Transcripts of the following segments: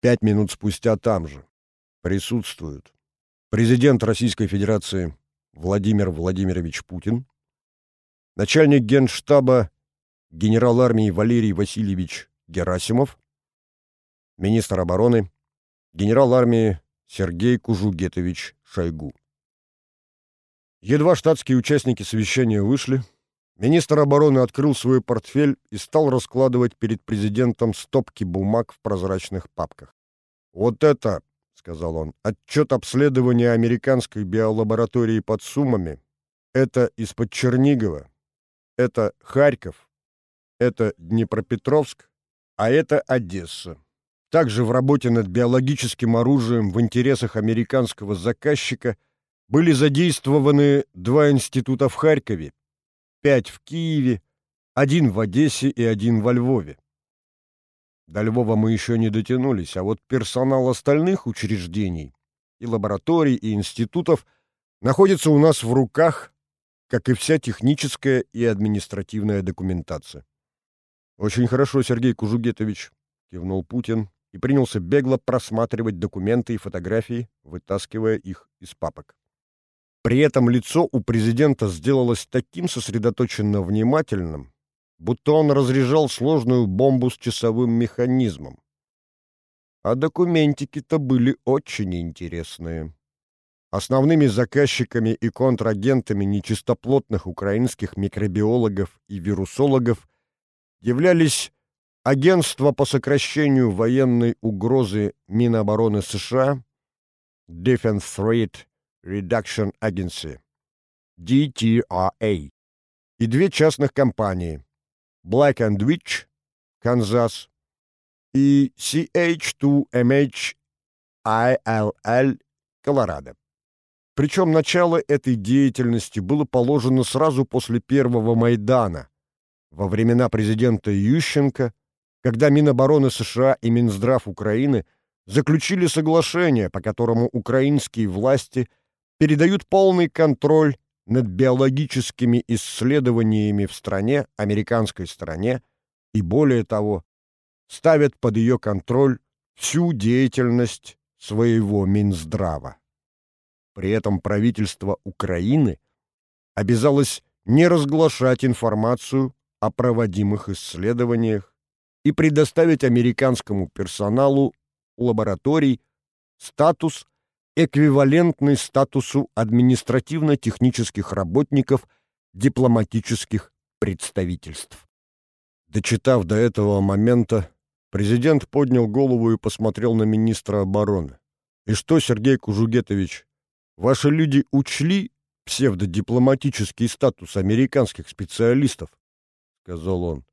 Пять минут спустя там же. Присутствуют президент Российской Федерации Владимир Владимирович Путин, начальник генштаба генерал армии Валерий Васильевич Герасимов, министр обороны, генерал армии Сергей Кужугетович Шойгу. Едва штатские участники совещания вышли, министр обороны открыл свой портфель и стал раскладывать перед президентом стопки бумаг в прозрачных папках. «Вот это, — сказал он, — отчет обследования американской биолаборатории под Сумами. Это из-под Чернигова. Это Харьков. Это Днепропетровск. А это Одесса. Также в работе над биологическим оружием в интересах американского заказчика были задействованы два института в Харькове, пять в Киеве, один в Одессе и один во Львове. До Львова мы еще не дотянулись, а вот персонал остальных учреждений и лабораторий, и институтов находится у нас в руках, как и вся техническая и административная документация. «Очень хорошо, Сергей Кужугетович», — кивнул Путин и принялся бегло просматривать документы и фотографии, вытаскивая их из папок. При этом лицо у президента сделалось таким сосредоточенно внимательным, будто он разряжал сложную бомбу с часовым механизмом. А документики-то были очень интересные. Основными заказчиками и контрагентами нечистоплотных украинских микробиологов и вирусологов являлись Агентство по сокращению военной угрозы Минобороны США, Defense Threat Reduction Agency, DTRA, и две частных компании Black and Witch, Канзас, и CH2MH ILL, Колорадо. Причем начало этой деятельности было положено сразу после первого Майдана, во времена президента Ющенко, когда Минобороны США и Минздрав Украины заключили соглашение, по которому украинские власти – передают полный контроль над биологическими исследованиями в стране, американской стране, и более того, ставят под ее контроль всю деятельность своего Минздрава. При этом правительство Украины обязалось не разглашать информацию о проводимых исследованиях и предоставить американскому персоналу лабораторий статус эквивалентный статусу административно-технических работников дипломатических представительств. Дочитав до этого момента, президент поднял голову и посмотрел на министра обороны. «И что, Сергей Кужугетович, ваши люди учли псевдодипломатический статус американских специалистов?» — сказал он.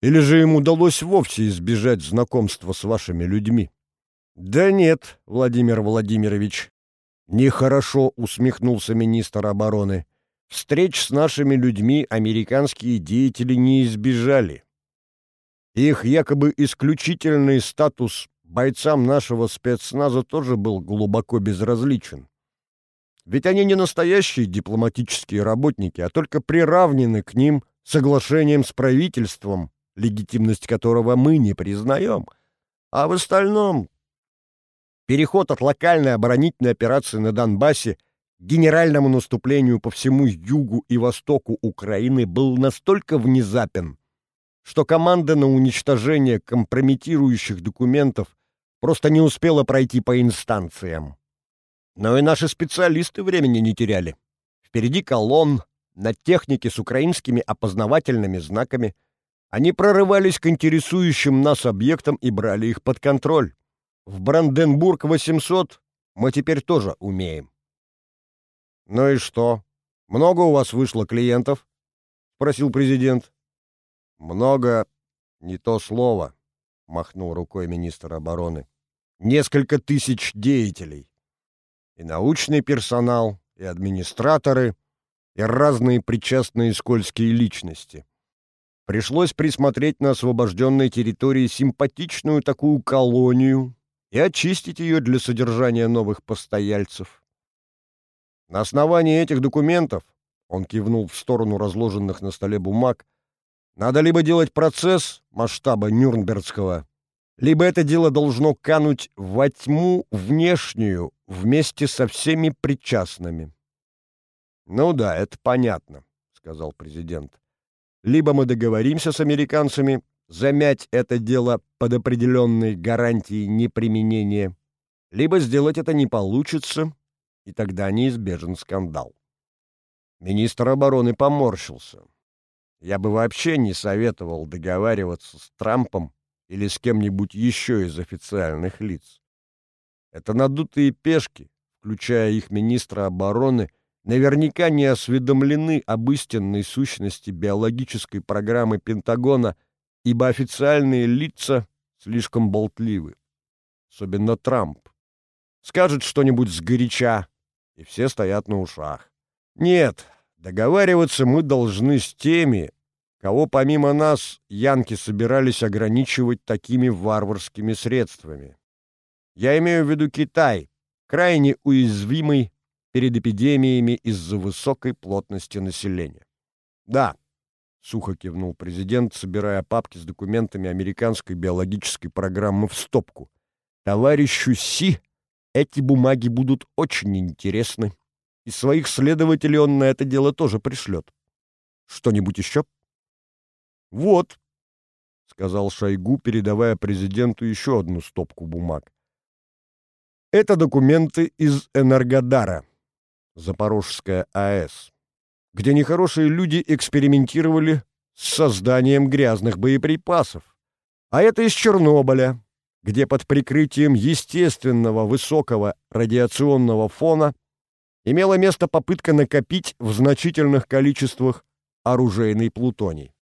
«Или же им удалось вовсе избежать знакомства с вашими людьми?» «Да нет, Владимир Владимирович», — нехорошо усмехнулся министр обороны. «Встреч с нашими людьми американские деятели не избежали. Их якобы исключительный статус бойцам нашего спецназа тоже был глубоко безразличен. Ведь они не настоящие дипломатические работники, а только приравнены к ним соглашением с правительством, легитимность которого мы не признаем. А в остальном Переход от локальной оборонительной операции на Донбассе к генеральному наступлению по всему югу и востоку Украины был настолько внезапен, что команда на уничтожение компрометирующих документов просто не успела пройти по инстанциям. Но и наши специалисты времени не теряли. Впереди колонн, на технике с украинскими опознавательными знаками. Они прорывались к интересующим нас объектам и брали их под контроль. В Бранденбург 800 мы теперь тоже умеем. Ну и что? Много у вас вышло клиентов? спросил президент. Много не то слово, махнул рукой министр обороны. Несколько тысяч деятелей. И научный персонал, и администраторы, и разные причастные скользкие личности. Пришлось присмотреть на освобожденной территории симпатичную такую колонию, и очистить ее для содержания новых постояльцев. На основании этих документов, он кивнул в сторону разложенных на столе бумаг, надо либо делать процесс масштаба Нюрнбергского, либо это дело должно кануть во тьму внешнюю вместе со всеми причастными. «Ну да, это понятно», — сказал президент. «Либо мы договоримся с американцами замять это дело под определенной гарантией неприменения, либо сделать это не получится, и тогда неизбежен скандал». Министр обороны поморщился. «Я бы вообще не советовал договариваться с Трампом или с кем-нибудь еще из официальных лиц. Это надутые пешки, включая их министра обороны, наверняка не осведомлены об истинной сущности биологической программы Пентагона, ибо официальные лица слишком болтливы. Особенно Трамп. Скажет что-нибудь сгоряча, и все стоят на ушах. Нет, договариваться мы должны с теми, кого помимо нас янки собирались ограничивать такими варварскими средствами. Я имею в виду Китай, крайне уязвимый перед эпидемиями из-за высокой плотности населения. Да, сухо кивнул президент, собирая папки с документами американской биологической программы в стопку. Товарищу Си эти бумаги будут очень интересны, и своих следователей он на это дело тоже пришлет. Что-нибудь еще? «Вот», — сказал Шойгу, передавая президенту еще одну стопку бумаг. «Это документы из Энергодара, Запорожская АЭС, где нехорошие люди экспериментировали с созданием грязных боеприпасов. А это из Чернобыля, где под прикрытием естественного высокого радиационного фона имела место попытка накопить в значительных количествах оружейный плутоний.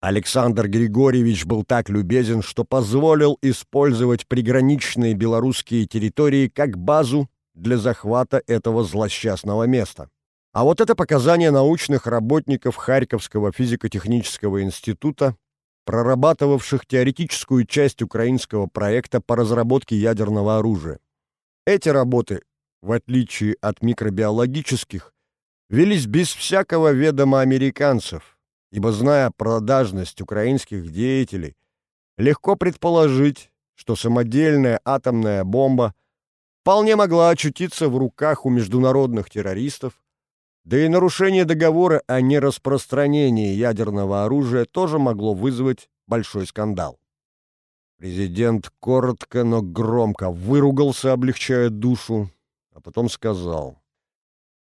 Александр Григорьевич был так любезен, что позволил использовать приграничные белорусские территории как базу для захвата этого злосчастного места. А вот это показания научных работников Харьковского физико-технического института, прорабатывавших теоретическую часть украинского проекта по разработке ядерного оружия. Эти работы, в отличие от микробиологических, велись без всякого ведома американцев – ибо, зная продажность украинских деятелей, легко предположить, что самодельная атомная бомба вполне могла очутиться в руках у международных террористов, да и нарушение договора о нераспространении ядерного оружия тоже могло вызвать большой скандал. Президент коротко, но громко выругался, облегчая душу, а потом сказал.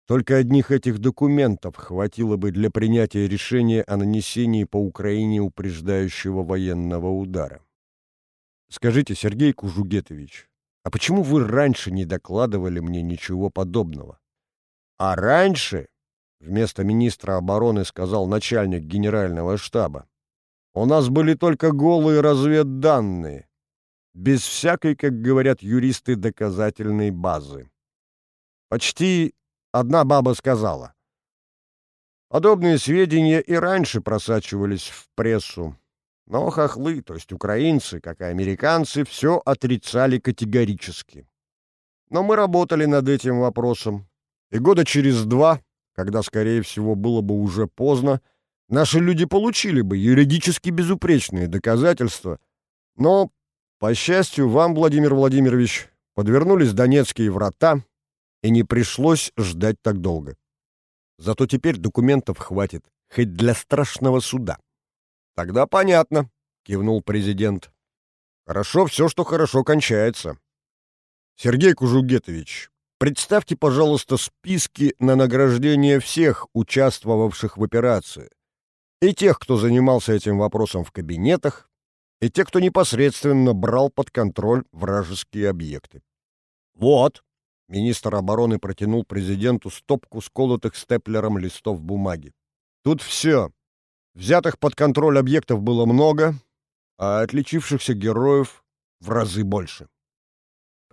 Только одних этих документов хватило бы для принятия решения о нанесении по Украине упреждающего военного удара. Скажите, Сергей Кужугетович, а почему вы раньше не докладывали мне ничего подобного? А раньше, вместо министра обороны сказал начальник генерального штаба, у нас были только голые разведданные, без всякой, как говорят юристы, доказательной базы. Почти Одна баба сказала. Подобные сведения и раньше просачивались в прессу. Но хохлы, то есть украинцы, как и американцы, все отрицали категорически. Но мы работали над этим вопросом. И года через два, когда, скорее всего, было бы уже поздно, наши люди получили бы юридически безупречные доказательства. Но, по счастью, вам, Владимир Владимирович, подвернулись Донецкие врата, и не пришлось ждать так долго. Зато теперь документов хватит, хоть для страшного суда. Тогда понятно, кивнул президент. Хорошо все, что хорошо кончается. Сергей Кужугетович, представьте, пожалуйста, списки на награждение всех участвовавших в операции. И тех, кто занимался этим вопросом в кабинетах, и тех, кто непосредственно брал под контроль вражеские объекты. Вот, Министр обороны протянул президенту стопку сколотых степлером листов бумаги. Тут все. Взятых под контроль объектов было много, а отличившихся героев в разы больше.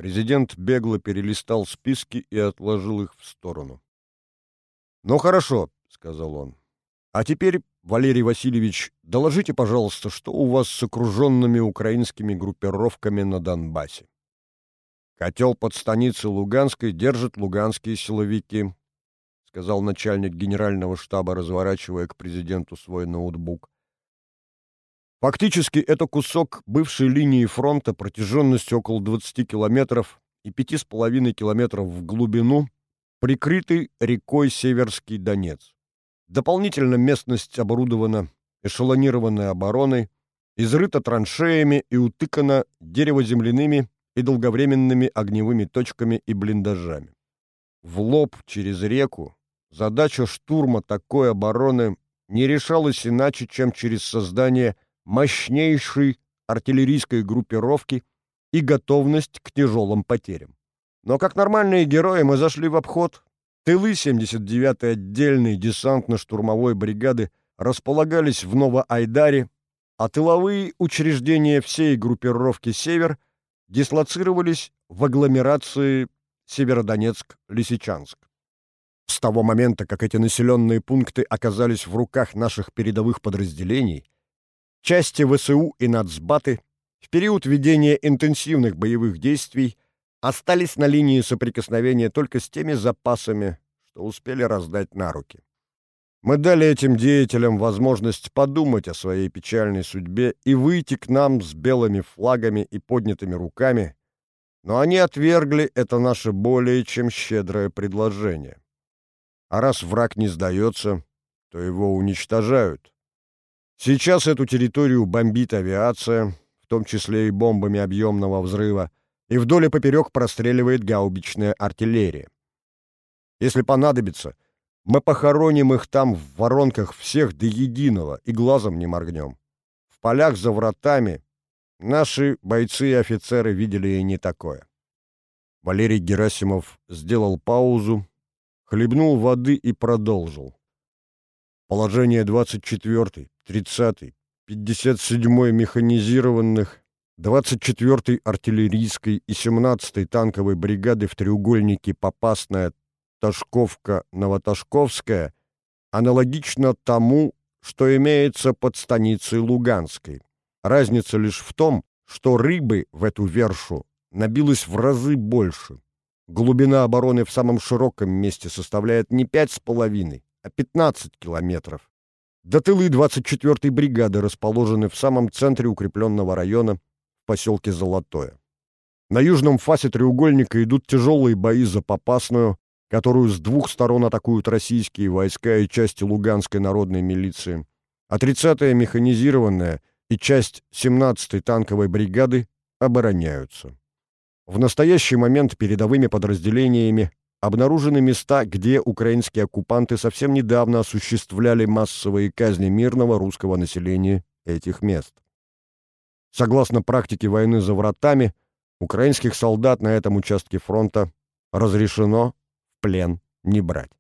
Президент бегло перелистал списки и отложил их в сторону. «Ну хорошо», — сказал он. «А теперь, Валерий Васильевич, доложите, пожалуйста, что у вас с окруженными украинскими группировками на Донбассе?» Котел под станицей Луганской держат луганские силовики, сказал начальник генерального штаба, разворачивая к президенту свой ноутбук. Фактически это кусок бывшей линии фронта протяженностью около 20 километров и 5,5 километров в глубину, прикрытый рекой Северский Донец. Дополнительно местность оборудована эшелонированной обороной, изрыта траншеями и утыкана деревоземляными и долговременными огневыми точками и блиндажами. В лоб через реку задача штурма такой обороны не решалась иначе, чем через создание мощнейшей артиллерийской группировки и готовность к тяжелым потерям. Но как нормальные герои мы зашли в обход. Тылы 79-й отдельной десантно-штурмовой бригады располагались в Новоайдаре, а тыловые учреждения всей группировки «Север» дислоцировались в агломерации Северодонецк-Лисичанск. С того момента, как эти населенные пункты оказались в руках наших передовых подразделений, части ВСУ и нацбаты в период ведения интенсивных боевых действий остались на линии соприкосновения только с теми запасами, что успели раздать на руки. Мы дали этим деятелям возможность подумать о своей печальной судьбе и выйти к нам с белыми флагами и поднятыми руками, но они отвергли это наше более чем щедрое предложение. А раз враг не сдается, то его уничтожают. Сейчас эту территорию бомбит авиация, в том числе и бомбами объемного взрыва, и вдоль и поперек простреливает гаубичная артиллерия. Если понадобится, мы похороним их там в воронках всех до единого и глазом не моргнем. В полях за вратами наши бойцы и офицеры видели и не такое. Валерий Герасимов сделал паузу, хлебнул воды и продолжил. Положение 24-й, 30-й, 57-й механизированных, 24-й артиллерийской и 17-й танковой бригады в треугольнике Попасная, Ташковка, Новоташковская аналогично тому, что имеется под станицей Луганской. Разница лишь в том, что рыбы в эту вершу набилось в разы больше. Глубина обороны в самом широком месте составляет не 5,5, а 15 километров. До тылы 24-й бригады расположены в самом центре укрепленного района в поселке Золотое. На южном фасе треугольника идут тяжелые бои за Попасную, которую с двух сторон атакуют российские войска и части Луганской народной милиции, а 30-я механизированная и часть 17-й танковой бригады обороняются. В настоящий момент передовыми подразделениями обнаружены места, где украинские оккупанты совсем недавно осуществляли массовые казни мирного русского населения этих мест. Согласно практике войны за вратами, украинских солдат на этом участке фронта разрешено в плен не брать.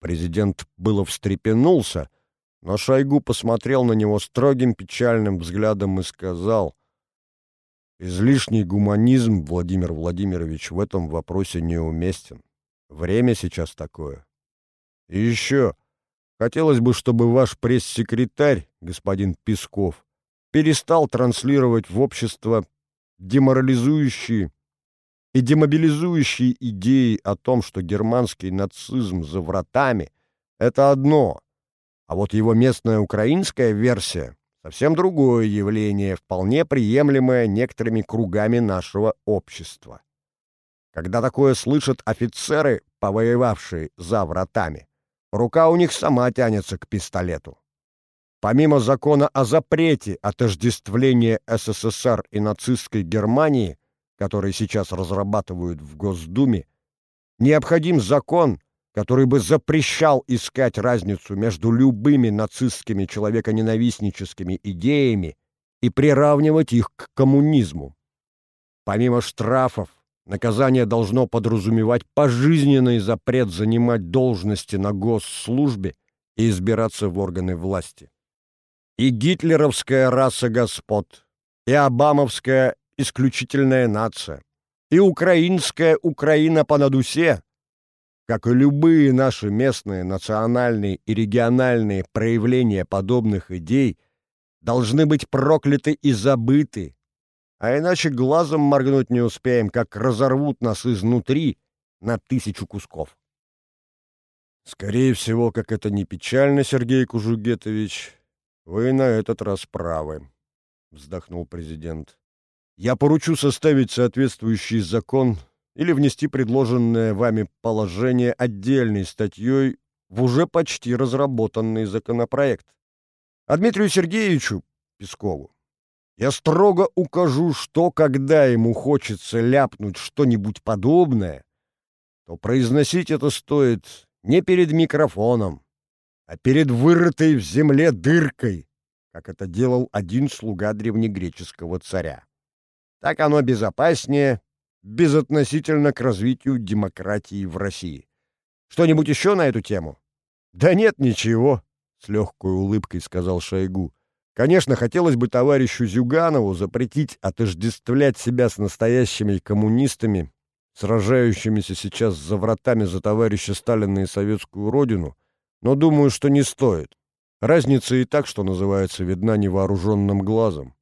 Президент было встрепенулся, но Шойгу посмотрел на него строгим печальным взглядом и сказал, «Излишний гуманизм, Владимир Владимирович, в этом вопросе неуместен. Время сейчас такое. И еще, хотелось бы, чтобы ваш пресс-секретарь, господин Песков, перестал транслировать в общество деморализующие и демобилизующие идеи о том, что германский нацизм за вратами — это одно, а вот его местная украинская версия — совсем другое явление, вполне приемлемое некоторыми кругами нашего общества. Когда такое слышат офицеры, повоевавшие за вратами, рука у них сама тянется к пистолету. Помимо закона о запрете отождествления СССР и нацистской Германии, который сейчас разрабатывают в Госдуме, необходим закон, который бы запрещал искать разницу между любыми нацистскими человеконенавистническими идеями и приравнивать их к коммунизму. Помимо штрафов, наказание должно подразумевать пожизненный запрет занимать должности на госслужбе и избираться в органы власти и гитлеровская раса господ, и обамовская исключительная нация, и украинская Украина по надусе, как и любые наши местные, национальные и региональные проявления подобных идей, должны быть прокляты и забыты, а иначе глазом моргнуть не успеем, как разорвут нас изнутри на тысячу кусков. Скорее всего, как это не печально, Сергей Кужугетович, Вы на этот раз правы, вздохнул президент. Я поручу составить соответствующий закон или внести предложенное вами положение отдельной статьей в уже почти разработанный законопроект. А Дмитрию Сергеевичу Пескову я строго укажу, что когда ему хочется ляпнуть что-нибудь подобное, то произносить это стоит не перед микрофоном, а перед вырытой в земле дыркой, как это делал один слуга древнегреческого царя. Так оно безопаснее, безотносительно к развитию демократии в России. Что-нибудь еще на эту тему? Да нет, ничего, с легкой улыбкой сказал Шойгу. Конечно, хотелось бы товарищу Зюганову запретить отождествлять себя с настоящими коммунистами, сражающимися сейчас за вратами за товарища Сталина и советскую родину, но думаю, что не стоит. Разница и так, что называется, видна невооруженным глазом.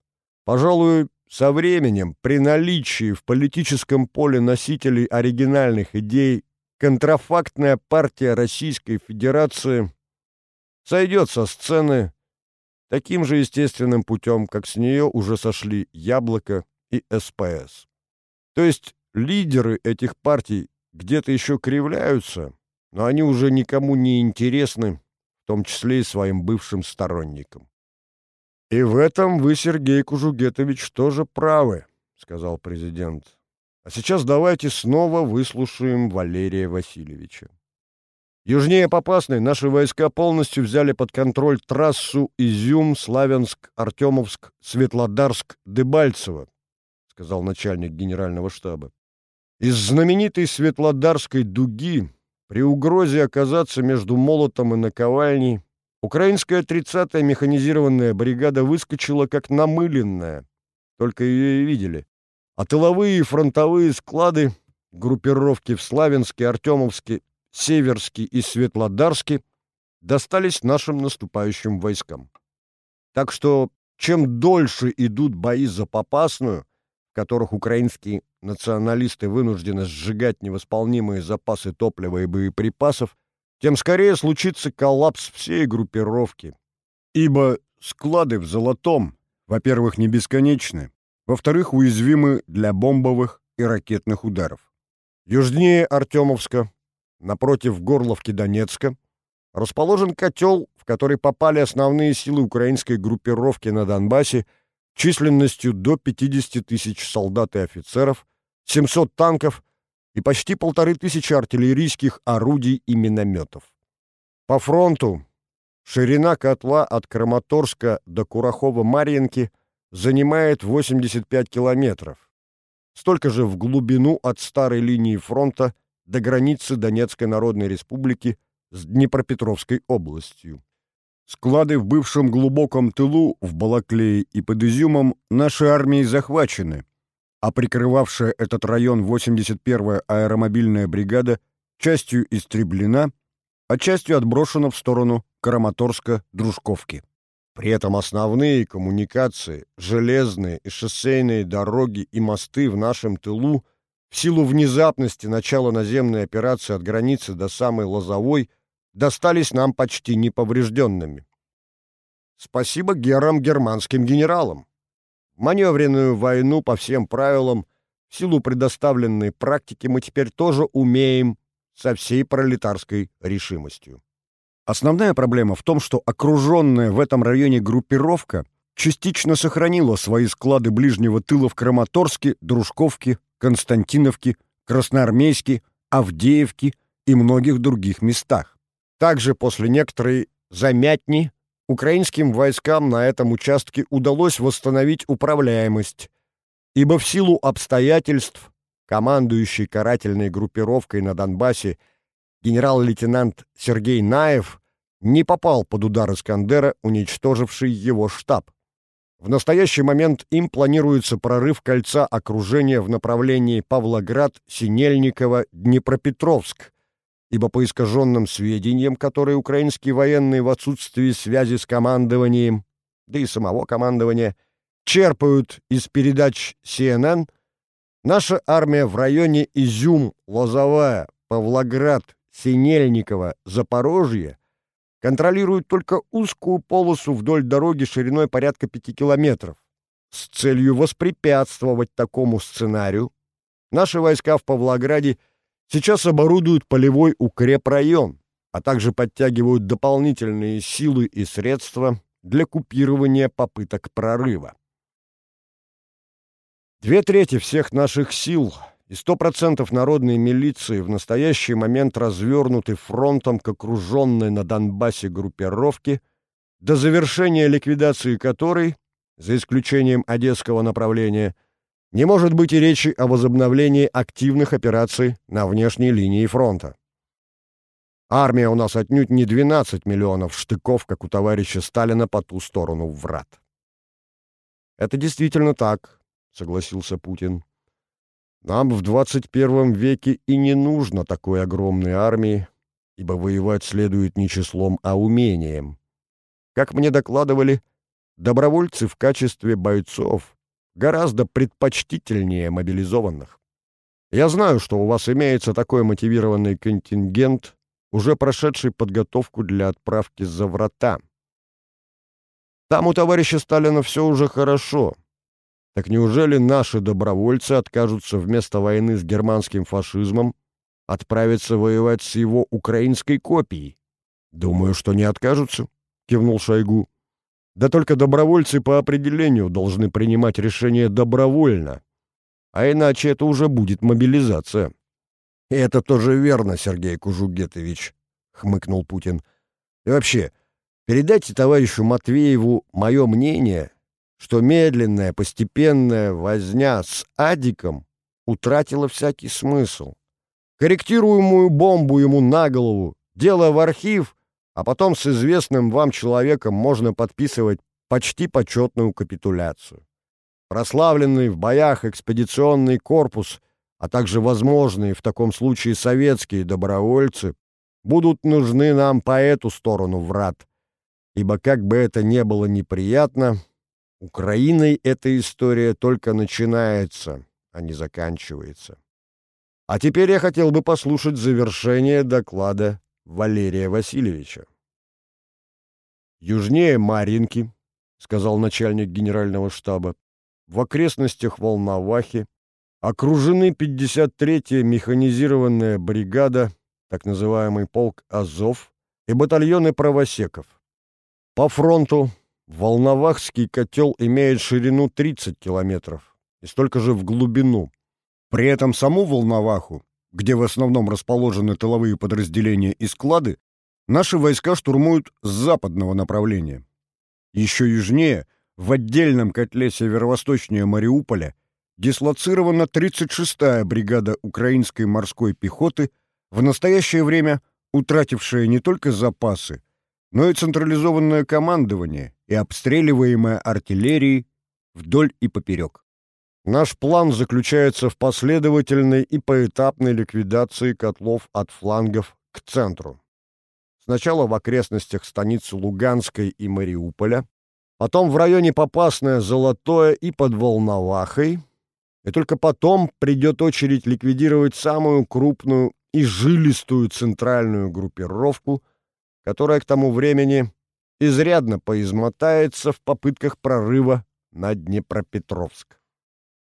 Пожалуй, со временем, при наличии в политическом поле носителей оригинальных идей, контрафактная партия Российской Федерации сойдет со сцены таким же естественным путем, как с нее уже сошли Яблоко и СПС. То есть лидеры этих партий где-то еще кривляются, но они уже никому не интересны, в том числе и своим бывшим сторонникам. «И в этом вы, Сергей Кужугетович, тоже правы», — сказал президент. «А сейчас давайте снова выслушаем Валерия Васильевича. Южнее Попасной наши войска полностью взяли под контроль трассу Изюм, Славянск, Артемовск, Светлодарск, Дебальцево», — сказал начальник генерального штаба. «Из знаменитой Светлодарской дуги при угрозе оказаться между молотом и наковальней Украинская 30-я механизированная бригада выскочила как намыленная, только ее и видели. А тыловые и фронтовые склады, группировки в Славянске, Артемовске, Северске и Светлодарске достались нашим наступающим войскам. Так что чем дольше идут бои за Попасную, в которых украинские националисты вынуждены сжигать невосполнимые запасы топлива и боеприпасов, тем скорее случится коллапс всей группировки. Ибо склады в Золотом, во-первых, не бесконечны, во-вторых, уязвимы для бомбовых и ракетных ударов. Южнее Артемовска, напротив Горловки Донецка, расположен котел, в который попали основные силы украинской группировки на Донбассе численностью до 50 тысяч солдат и офицеров, 700 танков и почти полторы тысячи артиллерийских орудий и минометов. По фронту ширина котла от Краматорска до Курахова-Марьинки занимает 85 километров. Столько же в глубину от старой линии фронта до границы Донецкой Народной Республики с Днепропетровской областью. Склады в бывшем глубоком тылу в Балаклее и под Изюмом нашей армией захвачены, а прикрывавшая этот район 81-я аэромобильная бригада частью истреблена, а частью отброшена в сторону Краматорска-Дружковки. При этом основные коммуникации, железные и шоссейные дороги и мосты в нашем тылу в силу внезапности начала наземной операции от границы до самой Лозовой достались нам почти неповрежденными. Спасибо герам германским генералам маневренную войну по всем правилам, в силу предоставленной практики мы теперь тоже умеем со всей пролетарской решимостью. Основная проблема в том, что окруженная в этом районе группировка частично сохранила свои склады ближнего тыла в Краматорске, Дружковке, Константиновке, Красноармейске, Авдеевке и многих других местах. Также после некоторой замятни украинским войскам на этом участке удалось восстановить управляемость, ибо в силу обстоятельств командующий карательной группировкой на Донбассе генерал-лейтенант Сергей Наев не попал под удар Искандера, уничтоживший его штаб. В настоящий момент им планируется прорыв кольца окружения в направлении Павлоград, Синельниково, Днепропетровск, ибо по искаженным сведениям, которые украинские военные в отсутствии связи с командованием, да и самого командования, черпают из передач CNN, наша армия в районе Изюм, Лозовая, Павлоград, Синельниково, Запорожье контролирует только узкую полосу вдоль дороги шириной порядка пяти километров. С целью воспрепятствовать такому сценарию наши войска в Павлограде сейчас оборудуют полевой укрепрайон, а также подтягивают дополнительные силы и средства для купирования попыток прорыва. Две трети всех наших сил и сто процентов народной милиции в настоящий момент развернуты фронтом к окруженной на Донбассе группировке, до завершения ликвидации которой, за исключением Одесского направления, не может быть и речи о возобновлении активных операций на внешней линии фронта. Армия у нас отнюдь не 12 миллионов штыков, как у товарища Сталина по ту сторону врат. «Это действительно так», — согласился Путин. «Нам в 21 веке и не нужно такой огромной армии, ибо воевать следует не числом, а умением. Как мне докладывали, добровольцы в качестве бойцов гораздо предпочтительнее мобилизованных. Я знаю, что у вас имеется такой мотивированный контингент, уже прошедший подготовку для отправки за врата. Там у товарища Сталина все уже хорошо. Так неужели наши добровольцы откажутся вместо войны с германским фашизмом отправиться воевать с его украинской копией? Думаю, что не откажутся, кивнул Шойгу. Да только добровольцы по определению должны принимать решение добровольно, а иначе это уже будет мобилизация. И это тоже верно, Сергей Кужугетович, хмыкнул Путин. И вообще, передайте товарищу Матвееву мое мнение, что медленная, постепенная возня с Адиком утратила всякий смысл. Корректируемую бомбу ему на голову, дело в архив, а потом с известным вам человеком можно подписывать почти почетную капитуляцию. Прославленный в боях экспедиционный корпус а также возможные в таком случае советские добровольцы, будут нужны нам по эту сторону врат, ибо как бы это ни было неприятно, Украиной эта история только начинается, а не заканчивается. А теперь я хотел бы послушать завершение доклада Валерия Васильевича. «Южнее Маринки», — сказал начальник генерального штаба, — «в окрестностях Волновахи окружены 53-я механизированная бригада, так называемый полк Азов, и батальоны правосеков. По фронту Волновахский котел имеет ширину 30 километров и столько же в глубину. При этом саму Волноваху, где в основном расположены тыловые подразделения и склады, наши войска штурмуют с западного направления. Еще южнее, в отдельном котле северо-восточнее Мариуполя, дислоцирована 36-я бригада украинской морской пехоты, в настоящее время утратившая не только запасы, но и централизованное командование и обстреливаемая артиллерией вдоль и поперек. Наш план заключается в последовательной и поэтапной ликвидации котлов от флангов к центру. Сначала в окрестностях станиц Луганской и Мариуполя, потом в районе Попасное, Золотое и под Волновахой, и только потом придет очередь ликвидировать самую крупную и жилистую центральную группировку, которая к тому времени изрядно поизмотается в попытках прорыва на Днепропетровск.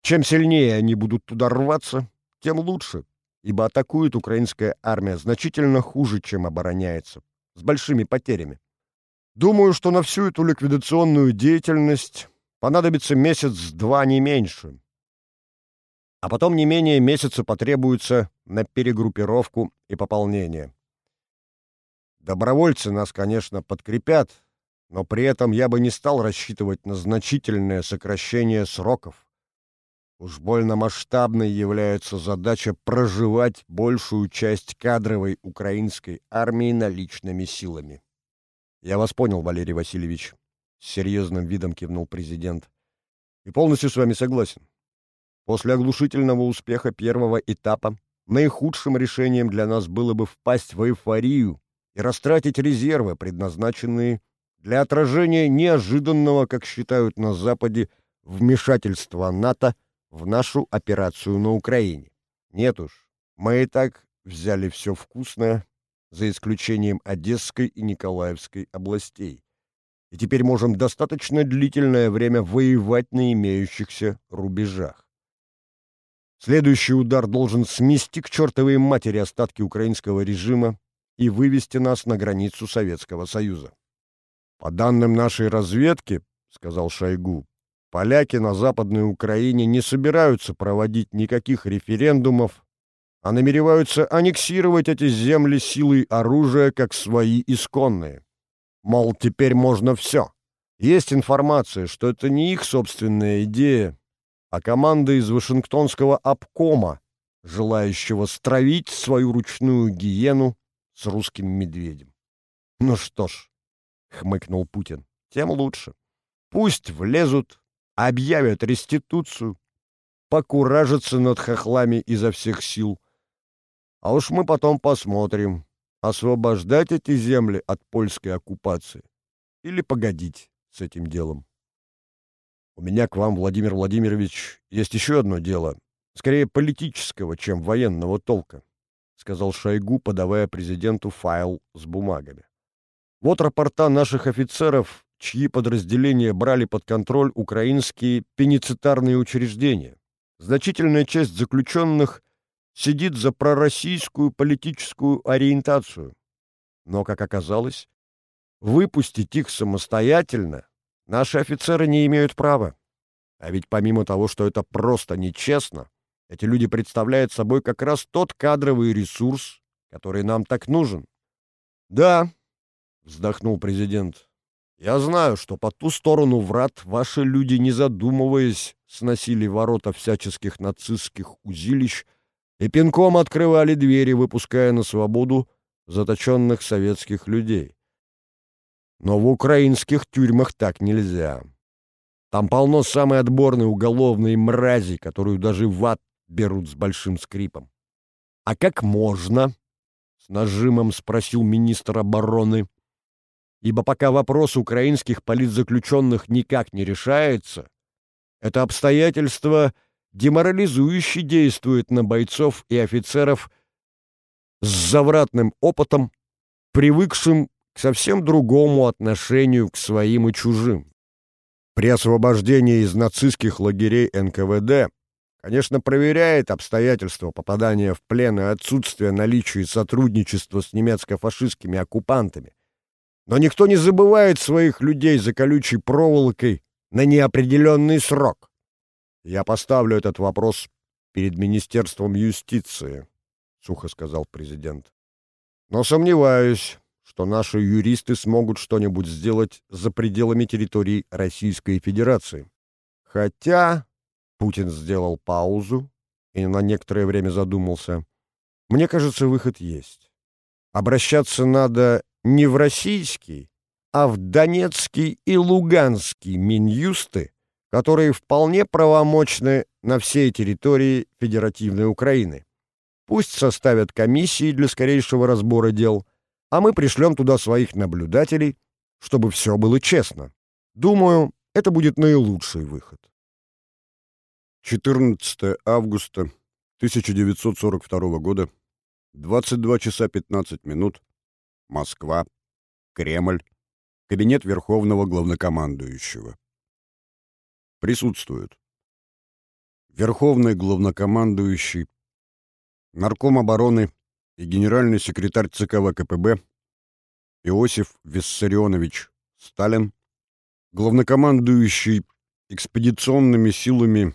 Чем сильнее они будут туда рваться, тем лучше, ибо атакует украинская армия значительно хуже, чем обороняется, с большими потерями. Думаю, что на всю эту ликвидационную деятельность понадобится месяц-два не меньше, а потом не менее месяца потребуется на перегруппировку и пополнение. Добровольцы нас, конечно, подкрепят, но при этом я бы не стал рассчитывать на значительное сокращение сроков. Уж больно масштабной является задача проживать большую часть кадровой украинской армии наличными силами. Я вас понял, Валерий Васильевич, с серьезным видом кивнул президент. И полностью с вами согласен. После оглушительного успеха первого этапа наихудшим решением для нас было бы впасть в эйфорию и растратить резервы, предназначенные для отражения неожиданного, как считают на Западе, вмешательства НАТО в нашу операцию на Украине. Нет уж, мы и так взяли все вкусное за исключением Одесской и Николаевской областей. И теперь можем достаточно длительное время воевать на имеющихся рубежах. Следующий удар должен смести к чертовой матери остатки украинского режима и вывести нас на границу Советского Союза. По данным нашей разведки, сказал Шойгу, поляки на Западной Украине не собираются проводить никаких референдумов, а намереваются аннексировать эти земли силой оружия как свои исконные. Мол, теперь можно все. Есть информация, что это не их собственная идея, а команда из Вашингтонского обкома, желающего стравить свою ручную гиену с русским медведем. Ну что ж, хмыкнул Путин, тем лучше. Пусть влезут, объявят реституцию, покуражатся над хохлами изо всех сил. А уж мы потом посмотрим, освобождать эти земли от польской оккупации или погодить с этим делом. У меня к вам, Владимир Владимирович, есть еще одно дело, скорее политического, чем военного толка, сказал Шойгу, подавая президенту файл с бумагами. Вот рапорта наших офицеров, чьи подразделения брали под контроль украинские пеницитарные учреждения. Значительная часть заключенных сидит за пророссийскую политическую ориентацию. Но, как оказалось, выпустить их самостоятельно Наши офицеры не имеют права. А ведь помимо того, что это просто нечестно, эти люди представляют собой как раз тот кадровый ресурс, который нам так нужен. Да, вздохнул президент. Я знаю, что по ту сторону врат ваши люди, не задумываясь, сносили ворота всяческих нацистских узилищ и пинком открывали двери, выпуская на свободу заточенных советских людей. Но в украинских тюрьмах так нельзя. Там полно самой отборной уголовной мрази, которую даже в ад берут с большим скрипом. «А как можно?» — с нажимом спросил министр обороны. «Ибо пока вопрос украинских политзаключенных никак не решается, это обстоятельство деморализующе действует на бойцов и офицеров с завратным опытом, привыкшим к совсем другому отношению к своим и чужим. При освобождении из нацистских лагерей НКВД, конечно, проверяет обстоятельства попадания в плен и отсутствие наличия сотрудничества с немецко-фашистскими оккупантами. Но никто не забывает своих людей за колючей проволокой на неопределенный срок. Я поставлю этот вопрос перед Министерством юстиции, сухо сказал президент. Но сомневаюсь, что наши юристы смогут что-нибудь сделать за пределами территории Российской Федерации. Хотя Путин сделал паузу и на некоторое время задумался. Мне кажется, выход есть. Обращаться надо не в российский, а в Донецкий и Луганский Минюсты, которые вполне правомочны на всей территории Федеративной Украины. Пусть составят комиссии для скорейшего разбора дел, а мы пришлем туда своих наблюдателей, чтобы все было честно. Думаю, это будет наилучший выход. 14 августа 1942 года, 22 часа 15 минут, Москва, Кремль, кабинет Верховного Главнокомандующего. Присутствуют Верховный Главнокомандующий, Нарком обороны и генеральный секретарь ЦК ВКПБ Иосиф Виссарионович Сталин, главнокомандующий экспедиционными силами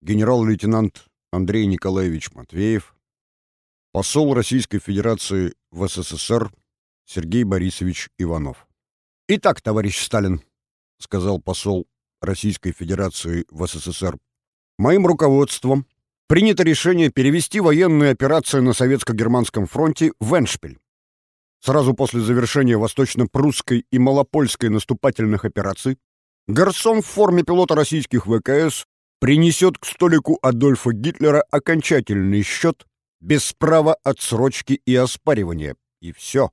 генерал-лейтенант Андрей Николаевич Матвеев, посол Российской Федерации в СССР Сергей Борисович Иванов. «Итак, товарищ Сталин», — сказал посол Российской Федерации в СССР, — «моим руководством принято решение перевести военную операцию на советско-германском фронте в Эншпиль. Сразу после завершения восточно-прусской и малопольской наступательных операций Гарсон в форме пилота российских ВКС принесет к столику Адольфа Гитлера окончательный счет без права отсрочки и оспаривания. И все.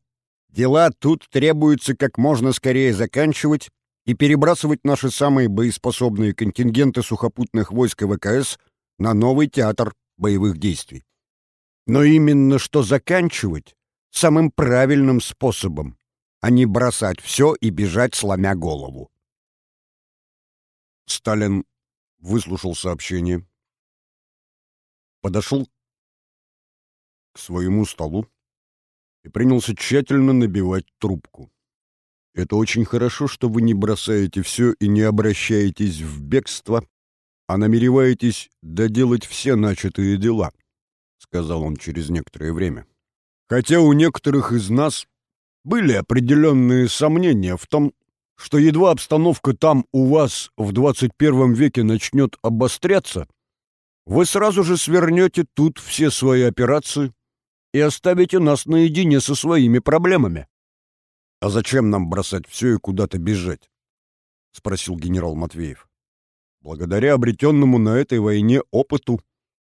Дела тут требуется как можно скорее заканчивать и перебрасывать наши самые боеспособные контингенты сухопутных войск ВКС на новый театр боевых действий. Но именно что заканчивать самым правильным способом, а не бросать все и бежать, сломя голову. Сталин выслушал сообщение, подошел к своему столу и принялся тщательно набивать трубку. Это очень хорошо, что вы не бросаете все и не обращаетесь в бегство, а намереваетесь доделать все начатые дела, — сказал он через некоторое время. Хотя у некоторых из нас были определенные сомнения в том, что едва обстановка там у вас в 21 веке начнет обостряться, вы сразу же свернете тут все свои операции и оставите нас наедине со своими проблемами. «А зачем нам бросать все и куда-то бежать?» — спросил генерал Матвеев. «Благодаря обретенному на этой войне опыту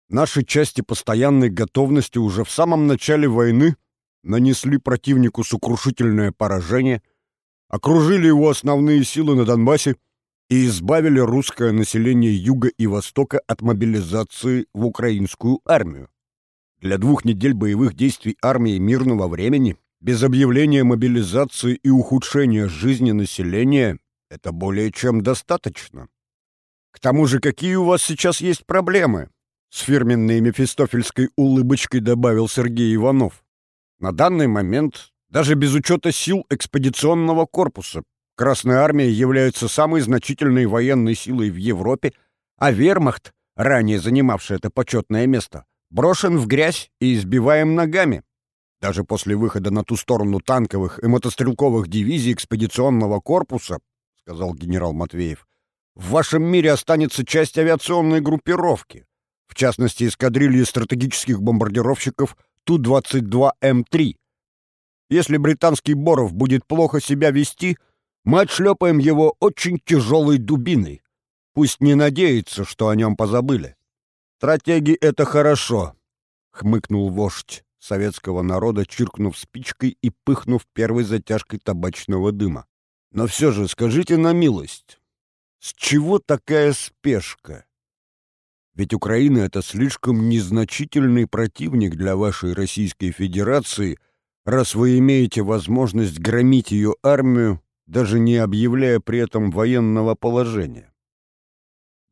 наши части постоянной готовности уже в самом начале войны нанесли противнику сокрушительное поражение, окружили его основные силы на Донбассе и избавили русское население Юга и Востока от мобилизации в украинскую армию. Для двух недель боевых действий армии мирного времени без объявления мобилизации и ухудшения жизни населения это более чем достаточно. К тому же, какие у вас сейчас есть проблемы? С фирменной мефистофельской улыбочкой добавил Сергей Иванов. На данный момент, даже без учета сил экспедиционного корпуса, Красная армия является самой значительной военной силой в Европе, а вермахт, ранее занимавший это почетное место, брошен в грязь и избиваем ногами. Даже после выхода на ту сторону танковых и мотострелковых дивизий экспедиционного корпуса, сказал генерал Матвеев, в вашем мире останется часть авиационной группировки, в частности эскадрильи стратегических бомбардировщиков Ту-22М3. Если британский Боров будет плохо себя вести, мы отшлепаем его очень тяжелой дубиной. Пусть не надеется, что о нем позабыли. Стратеги — это хорошо, — хмыкнул вождь советского народа, чиркнув спичкой и пыхнув первой затяжкой табачного дыма. Но все же скажите на милость, с чего такая спешка? Ведь Украина — это слишком незначительный противник для вашей Российской Федерации, раз вы имеете возможность громить ее армию, даже не объявляя при этом военного положения.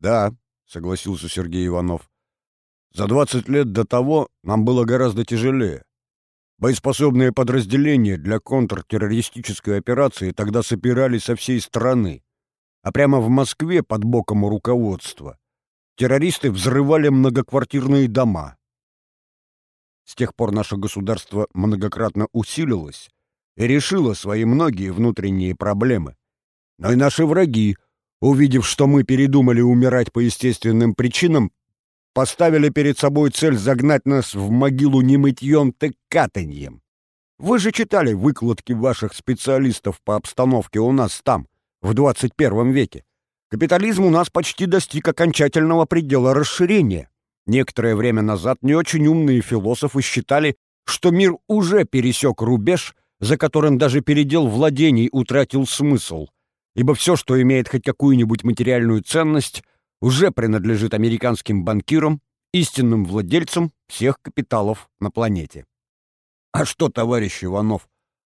«Да», — согласился Сергей Иванов, за 20 лет до того нам было гораздо тяжелее. Боеспособные подразделения для контртеррористической операции тогда собирались со всей страны. А прямо в Москве под боком у руководства террористы взрывали многоквартирные дома. С тех пор наше государство многократно усилилось и решило свои многие внутренние проблемы. Но и наши враги, увидев, что мы передумали умирать по естественным причинам, поставили перед собой цель загнать нас в могилу не мытьем, так. Вы же читали выкладки ваших специалистов по обстановке у нас там, в 21 веке. Капитализм у нас почти достиг окончательного предела расширения. Некоторое время назад не очень умные философы считали, что мир уже пересек рубеж, за которым даже передел владений утратил смысл, ибо все, что имеет хоть какую-нибудь материальную ценность, уже принадлежит американским банкирам, истинным владельцам всех капиталов на планете. «А что, товарищ Иванов,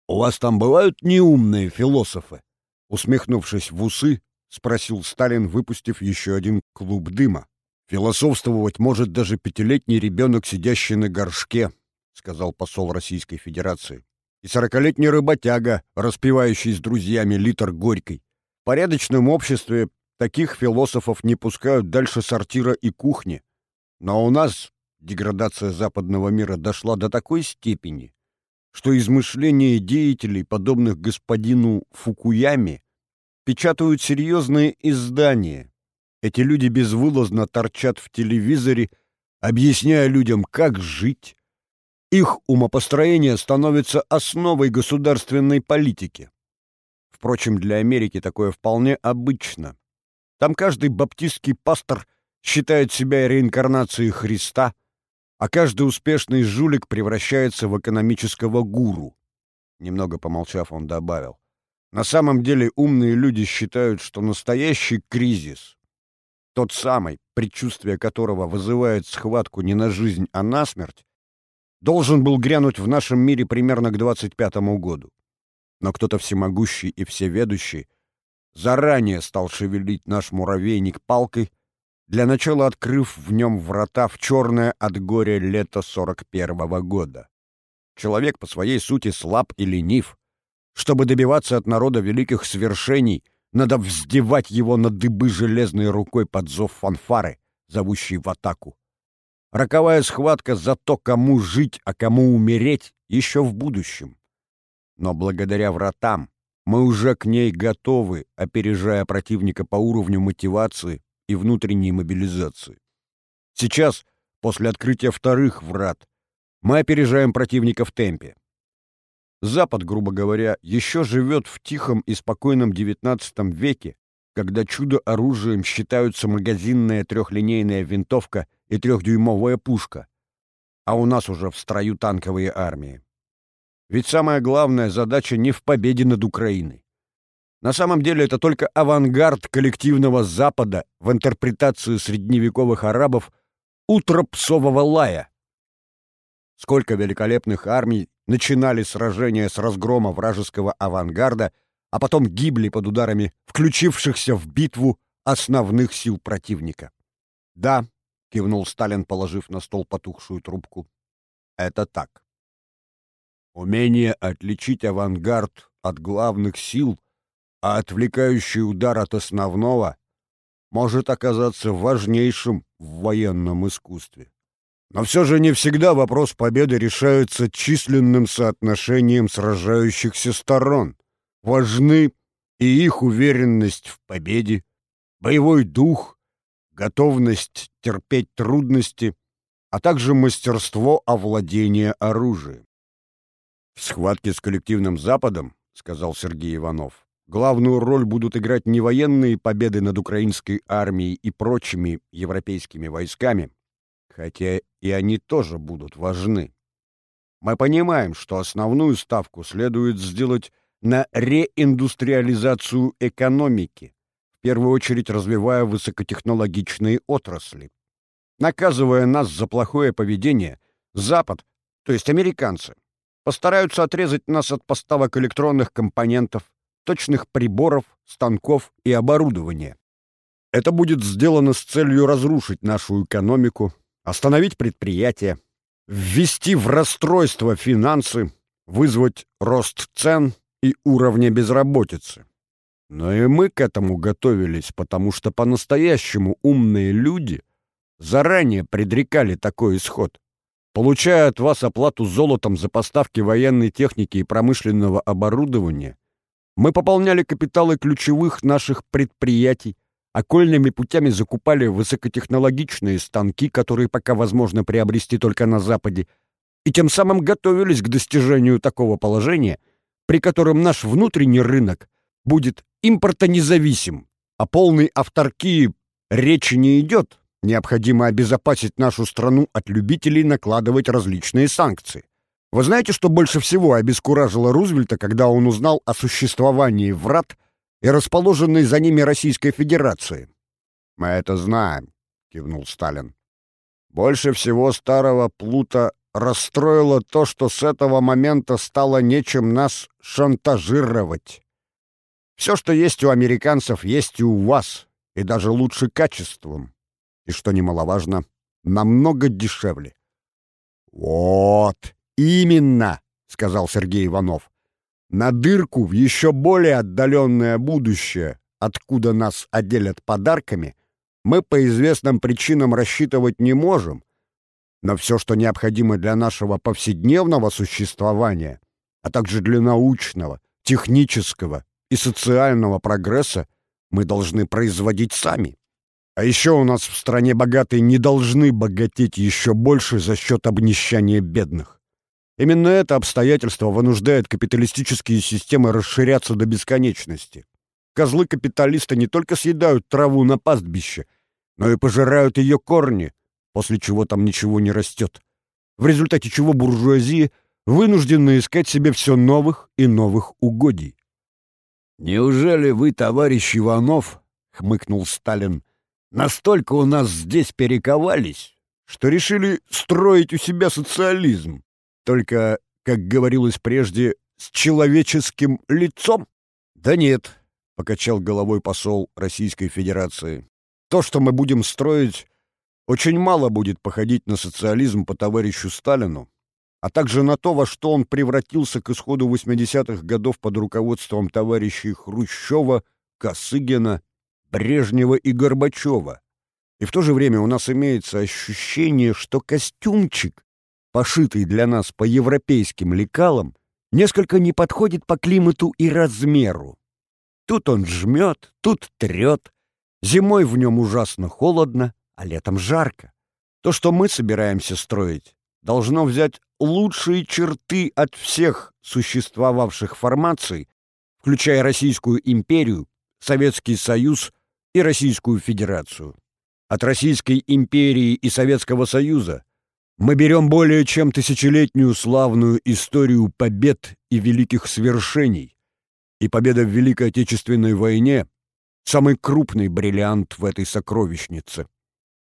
у вас там бывают неумные философы?» Усмехнувшись в усы, спросил Сталин, выпустив еще один клуб дыма. «Философствовать может даже пятилетний ребенок, сидящий на горшке», сказал посол Российской Федерации. «И сорокалетний работяга, распивающий с друзьями литр горькой. В порядочном обществе Таких философов не пускают дальше сортира и кухни. Но у нас деградация западного мира дошла до такой степени, что измышления деятелей, подобных господину Фукуяме, печатают серьезные издания. Эти люди безвылазно торчат в телевизоре, объясняя людям, как жить. Их умопостроение становится основой государственной политики. Впрочем, для Америки такое вполне обычно. Там каждый баптистский пастор считает себя реинкарнацией Христа, а каждый успешный жулик превращается в экономического гуру. Немного помолчав, он добавил. На самом деле умные люди считают, что настоящий кризис, тот самый, предчувствие которого вызывает схватку не на жизнь, а на смерть, должен был грянуть в нашем мире примерно к 25 году. Но кто-то всемогущий и всеведущий заранее стал шевелить наш муравейник палкой, для начала открыв в нем врата в черное от горя лето 41 -го года. Человек по своей сути слаб и ленив. Чтобы добиваться от народа великих свершений, надо вздевать его на дыбы железной рукой под зов фанфары, зовущей в атаку. Роковая схватка за то, кому жить, а кому умереть, еще в будущем. Но благодаря вратам мы уже к ней готовы, опережая противника по уровню мотивации и внутренней мобилизации. Сейчас, после открытия вторых врат, мы опережаем противника в темпе. Запад, грубо говоря, еще живет в тихом и спокойном XIX веке, когда чудо-оружием считаются магазинная трехлинейная винтовка и трехдюймовая пушка, а у нас уже в строю танковые армии. Ведь самая главная задача не в победе над Украиной. На самом деле это только авангард коллективного Запада в интерпретацию средневековых арабов «Утро псового лая», Сколько великолепных армий начинали сражения с разгрома вражеского авангарда, а потом гибли под ударами включившихся в битву основных сил противника. «Да», — кивнул Сталин, положив на стол потухшую трубку, — «это так. Умение отличить авангард от главных сил, а отвлекающий удар от основного может оказаться важнейшим в военном искусстве. Но все же не всегда вопрос победы решается численным соотношением сражающихся сторон. Важны и их уверенность в победе, боевой дух, готовность терпеть трудности, а также мастерство овладения оружием. В схватке с коллективным Западом, сказал Сергей Иванов, главную роль будут играть не военные победы над украинской армией и прочими европейскими войсками, хотя и они тоже будут важны. Мы понимаем, что основную ставку следует сделать на реиндустриализацию экономики, в первую очередь развивая высокотехнологичные отрасли. Наказывая нас за плохое поведение, Запад, то есть американцы, постараются отрезать нас от поставок электронных компонентов, точных приборов, станков и оборудования. Это будет сделано с целью разрушить нашу экономику, остановить предприятие, ввести в расстройство финансы, вызвать рост цен и уровня безработицы. Но и мы к этому готовились, потому что по-настоящему умные люди заранее предрекали такой исход. Получая от вас оплату золотом за поставки военной техники и промышленного оборудования, мы пополняли капиталы ключевых наших предприятий, окольными путями закупали высокотехнологичные станки, которые пока возможно приобрести только на Западе, и тем самым готовились к достижению такого положения, при котором наш внутренний рынок будет импортонезависим, а полной авторкии речи не идет. Необходимо обезопасить нашу страну от любителей накладывать различные санкции. Вы знаете, что больше всего обескуражило Рузвельта, когда он узнал о существовании врат – и расположенной за ними Российской Федерации. «Мы это знаем», — кивнул Сталин. «Больше всего старого Плута расстроило то, что с этого момента стало нечем нас шантажировать. Все, что есть у американцев, есть и у вас, и даже лучше качеством. И, что немаловажно, намного дешевле». «Вот, именно», — сказал Сергей Иванов на дырку в еще более отдаленное будущее, откуда нас отделят подарками, мы по известным причинам рассчитывать не можем, но все, что необходимо для нашего повседневного существования, а также для научного, технического и социального прогресса, мы должны производить сами. А еще у нас в стране богатые не должны богатеть еще больше за счет обнищания бедных. Именно это обстоятельство вынуждает капиталистические системы расширяться до бесконечности. Козлы капиталиста не только съедают траву на пастбище, но и пожирают ее корни, после чего там ничего не растет. В результате чего буржуазия вынуждена искать себе все новых и новых угодий. «Неужели вы, товарищ Иванов, — хмыкнул Сталин, — настолько у нас здесь перековались, что решили строить у себя социализм?» только, как говорилось прежде, с человеческим лицом? Да нет, покачал головой посол Российской Федерации. То, что мы будем строить, очень мало будет походить на социализм по товарищу Сталину, а также на то, во что он превратился к исходу 80-х годов под руководством товарищей Хрущева, Косыгина, Брежнева и Горбачева. И в то же время у нас имеется ощущение, что костюмчик, пошитый для нас по европейским лекалам, несколько не подходит по климату и размеру. Тут он жмет, тут трет, зимой в нем ужасно холодно, а летом жарко. То, что мы собираемся строить, должно взять лучшие черты от всех существовавших формаций, включая Российскую империю, Советский Союз и Российскую Федерацию. От Российской империи и Советского Союза мы берем более чем тысячелетнюю славную историю побед и великих свершений, и победа в Великой Отечественной войне — самый крупный бриллиант в этой сокровищнице.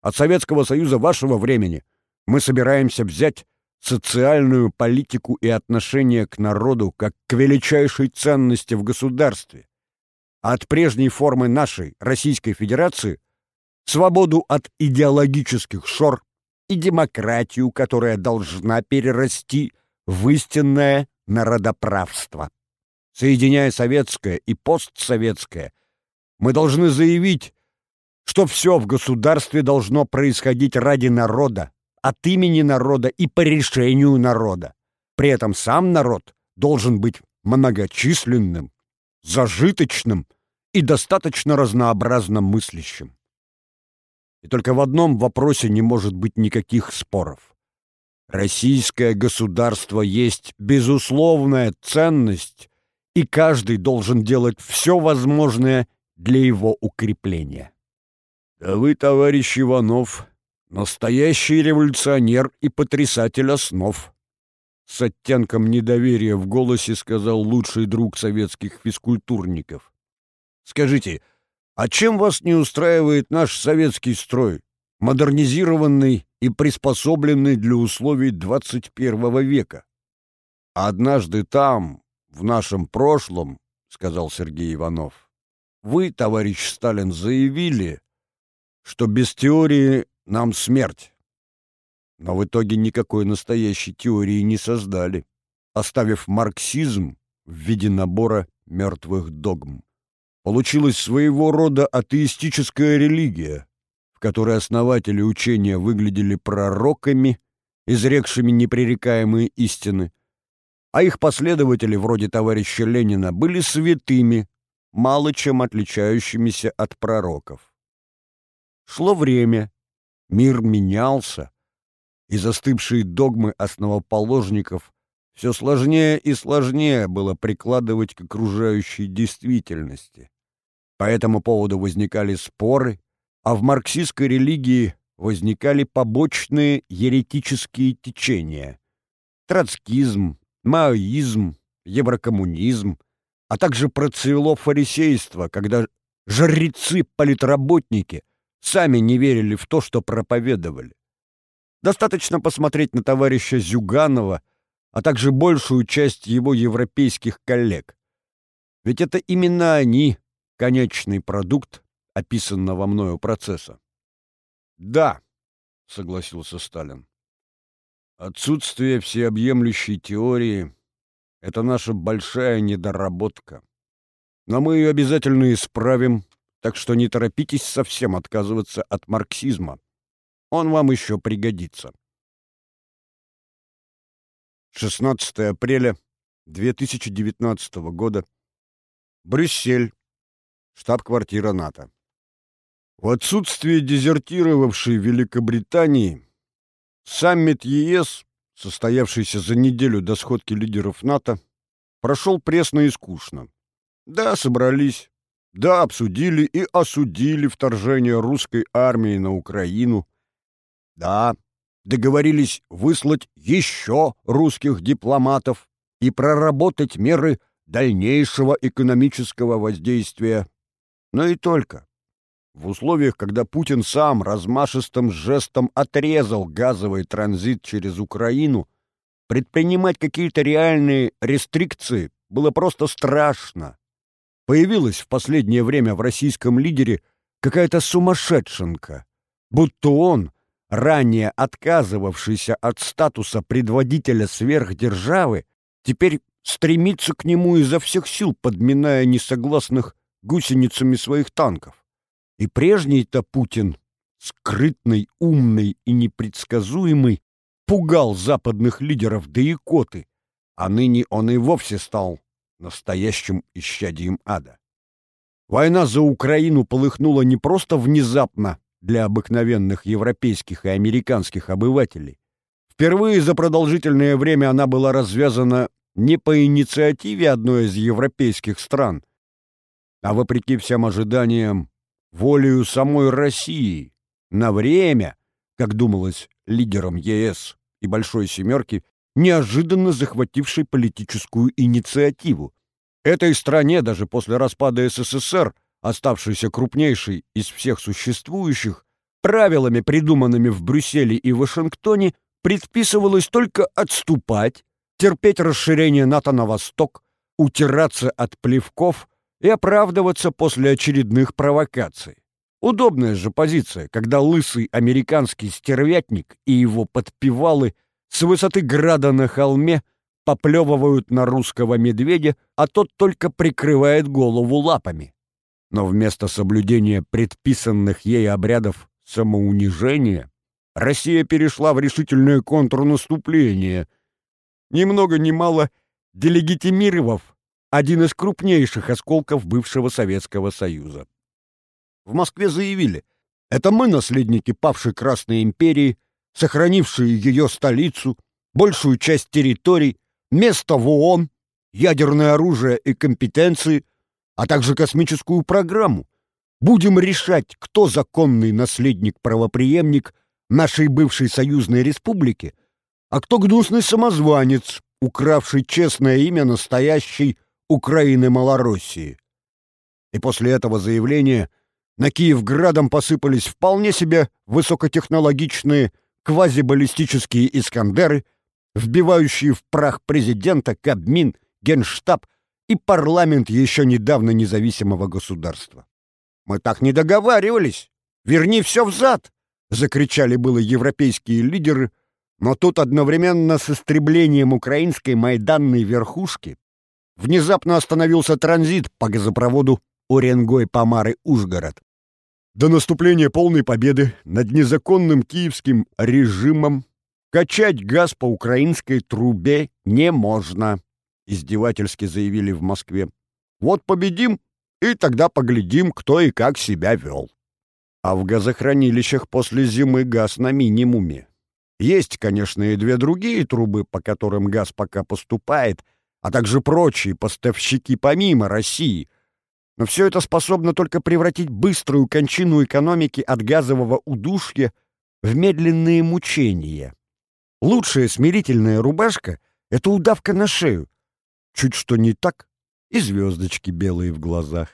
От Советского Союза вашего времени мы собираемся взять социальную политику и отношение к народу как к величайшей ценности в государстве, от прежней формы нашей Российской Федерации свободу от идеологических шор и демократию, которая должна перерасти в истинное народоправство. Соединяя советское и постсоветское, мы должны заявить, что все в государстве должно происходить ради народа, от имени народа и по решению народа. При этом сам народ должен быть многочисленным, зажиточным и достаточно разнообразно мыслящим. И только в одном вопросе не может быть никаких споров. Российское государство есть безусловная ценность, и каждый должен делать все возможное для его укрепления. Да вы, товарищ Иванов, настоящий революционер и потрясатель основ. С оттенком недоверия в голосе сказал лучший друг советских физкультурников. Скажите, а чем вас не устраивает наш советский строй, модернизированный и приспособленный для условий 21 века? Однажды там, в нашем прошлом, сказал Сергей Иванов, вы, товарищ Сталин, заявили, что без теории нам смерть. Но в итоге никакой настоящей теории не создали, оставив марксизм в виде набора мертвых догм. Получилась своего рода атеистическая религия, в которой основатели учения выглядели пророками, изрекшими непререкаемые истины, а их последователи, вроде товарища Ленина, были святыми, мало чем отличающимися от пророков. Шло время, мир менялся, и застывшие догмы основоположников все сложнее и сложнее было прикладывать к окружающей действительности. По этому поводу возникали споры, а в марксистской религии возникали побочные еретические течения. Троцкизм, маоизм, еврокоммунизм, а также процвело фарисейство, когда жрецы-политработники сами не верили в то, что проповедовали. Достаточно посмотреть на товарища Зюганова – а также большую часть его европейских коллег. Ведь это именно они — конечный продукт описанного мною процесса. «Да», — согласился Сталин, — «отсутствие всеобъемлющей теории — это наша большая недоработка. Но мы ее обязательно исправим, так что не торопитесь совсем отказываться от марксизма. Он вам еще пригодится». 16 апреля 2019 года. Брюссель. Штаб-квартира НАТО. В отсутствие дезертировавшей Великобритании саммит ЕС, состоявшийся за неделю до сходки лидеров НАТО, прошел пресно и скучно. Да, собрались, да, обсудили и осудили вторжение русской армии на Украину. Да, договорились выслать еще русских дипломатов и проработать меры дальнейшего экономического воздействия. Но и только. В условиях, когда Путин сам размашистым жестом отрезал газовый транзит через Украину, предпринимать какие-то реальные рестрикции было просто страшно. Появилась в последнее время в российском лидере какая-то сумасшедшенка, будто он, ранее отказывавшийся от статуса предводителя сверхдержавы, теперь стремится к нему изо всех сил, подминая несогласных гусеницами своих танков. И прежний-то Путин, скрытный, умный и непредсказуемый, пугал западных лидеров до икоты, а ныне он и вовсе стал настоящим исчадием ада. Война за Украину полыхнула не просто внезапно для обыкновенных европейских и американских обывателей. Впервые за продолжительное время она была развязана не по инициативе одной из европейских стран, а вопреки всем ожиданиям, волею самой России, на время, как думалось лидером ЕС и Большой Семерки, неожиданно захватившей политическую инициативу. Этой стране даже после распада СССР, оставшейся крупнейшей из всех существующих, правилами, придуманными в Брюсселе и Вашингтоне, предписывалось только отступать, терпеть расширение НАТО на восток, утираться от плевков и оправдываться после очередных провокаций. Удобная же позиция, когда лысый американский стервятник и его подпевалы с высоты града на холме поплевывают на русского медведя, а тот только прикрывает голову лапами. Но вместо соблюдения предписанных ей обрядов самоунижения Россия перешла в решительное контрнаступление, ни много ни мало делегитимировав один из крупнейших осколков бывшего Советского Союза. В Москве заявили, это мы наследники павшей Красной империи, сохранившие ее столицу, большую часть территорий, место в ООН, ядерное оружие и компетенции, а также космическую программу. Будем решать, кто законный наследник-правопреемник нашей бывшей союзной республики, а кто гнусный самозванец, укравший честное имя настоящей Украины-Малороссии. И после этого заявления на Киевградом посыпались вполне себе высокотехнологичные квазибаллистические «Искандеры», вбивающие в прах президента, Кабмин, Генштаб и парламент еще недавно независимого государства. «Мы так не договаривались! Верни все взад!» — закричали было европейские лидеры, но тут одновременно с истреблением украинской майданной верхушки внезапно остановился транзит по газопроводу Уренгой-Помары-Ужгород. До наступления полной победы над незаконным киевским режимом качать газ по украинской трубе не можно, издевательски заявили в Москве. Вот победим, и тогда поглядим, кто и как себя вел. А в газохранилищах после зимы газ на минимуме. Есть, конечно, и две другие трубы, по которым газ пока поступает, а также прочие поставщики помимо России — но все это способно только превратить быструю кончину экономики от газового удушья в медленные мучения. Лучшая смирительная рубашка — это удавка на шею. Чуть что не так — и звездочки белые в глазах.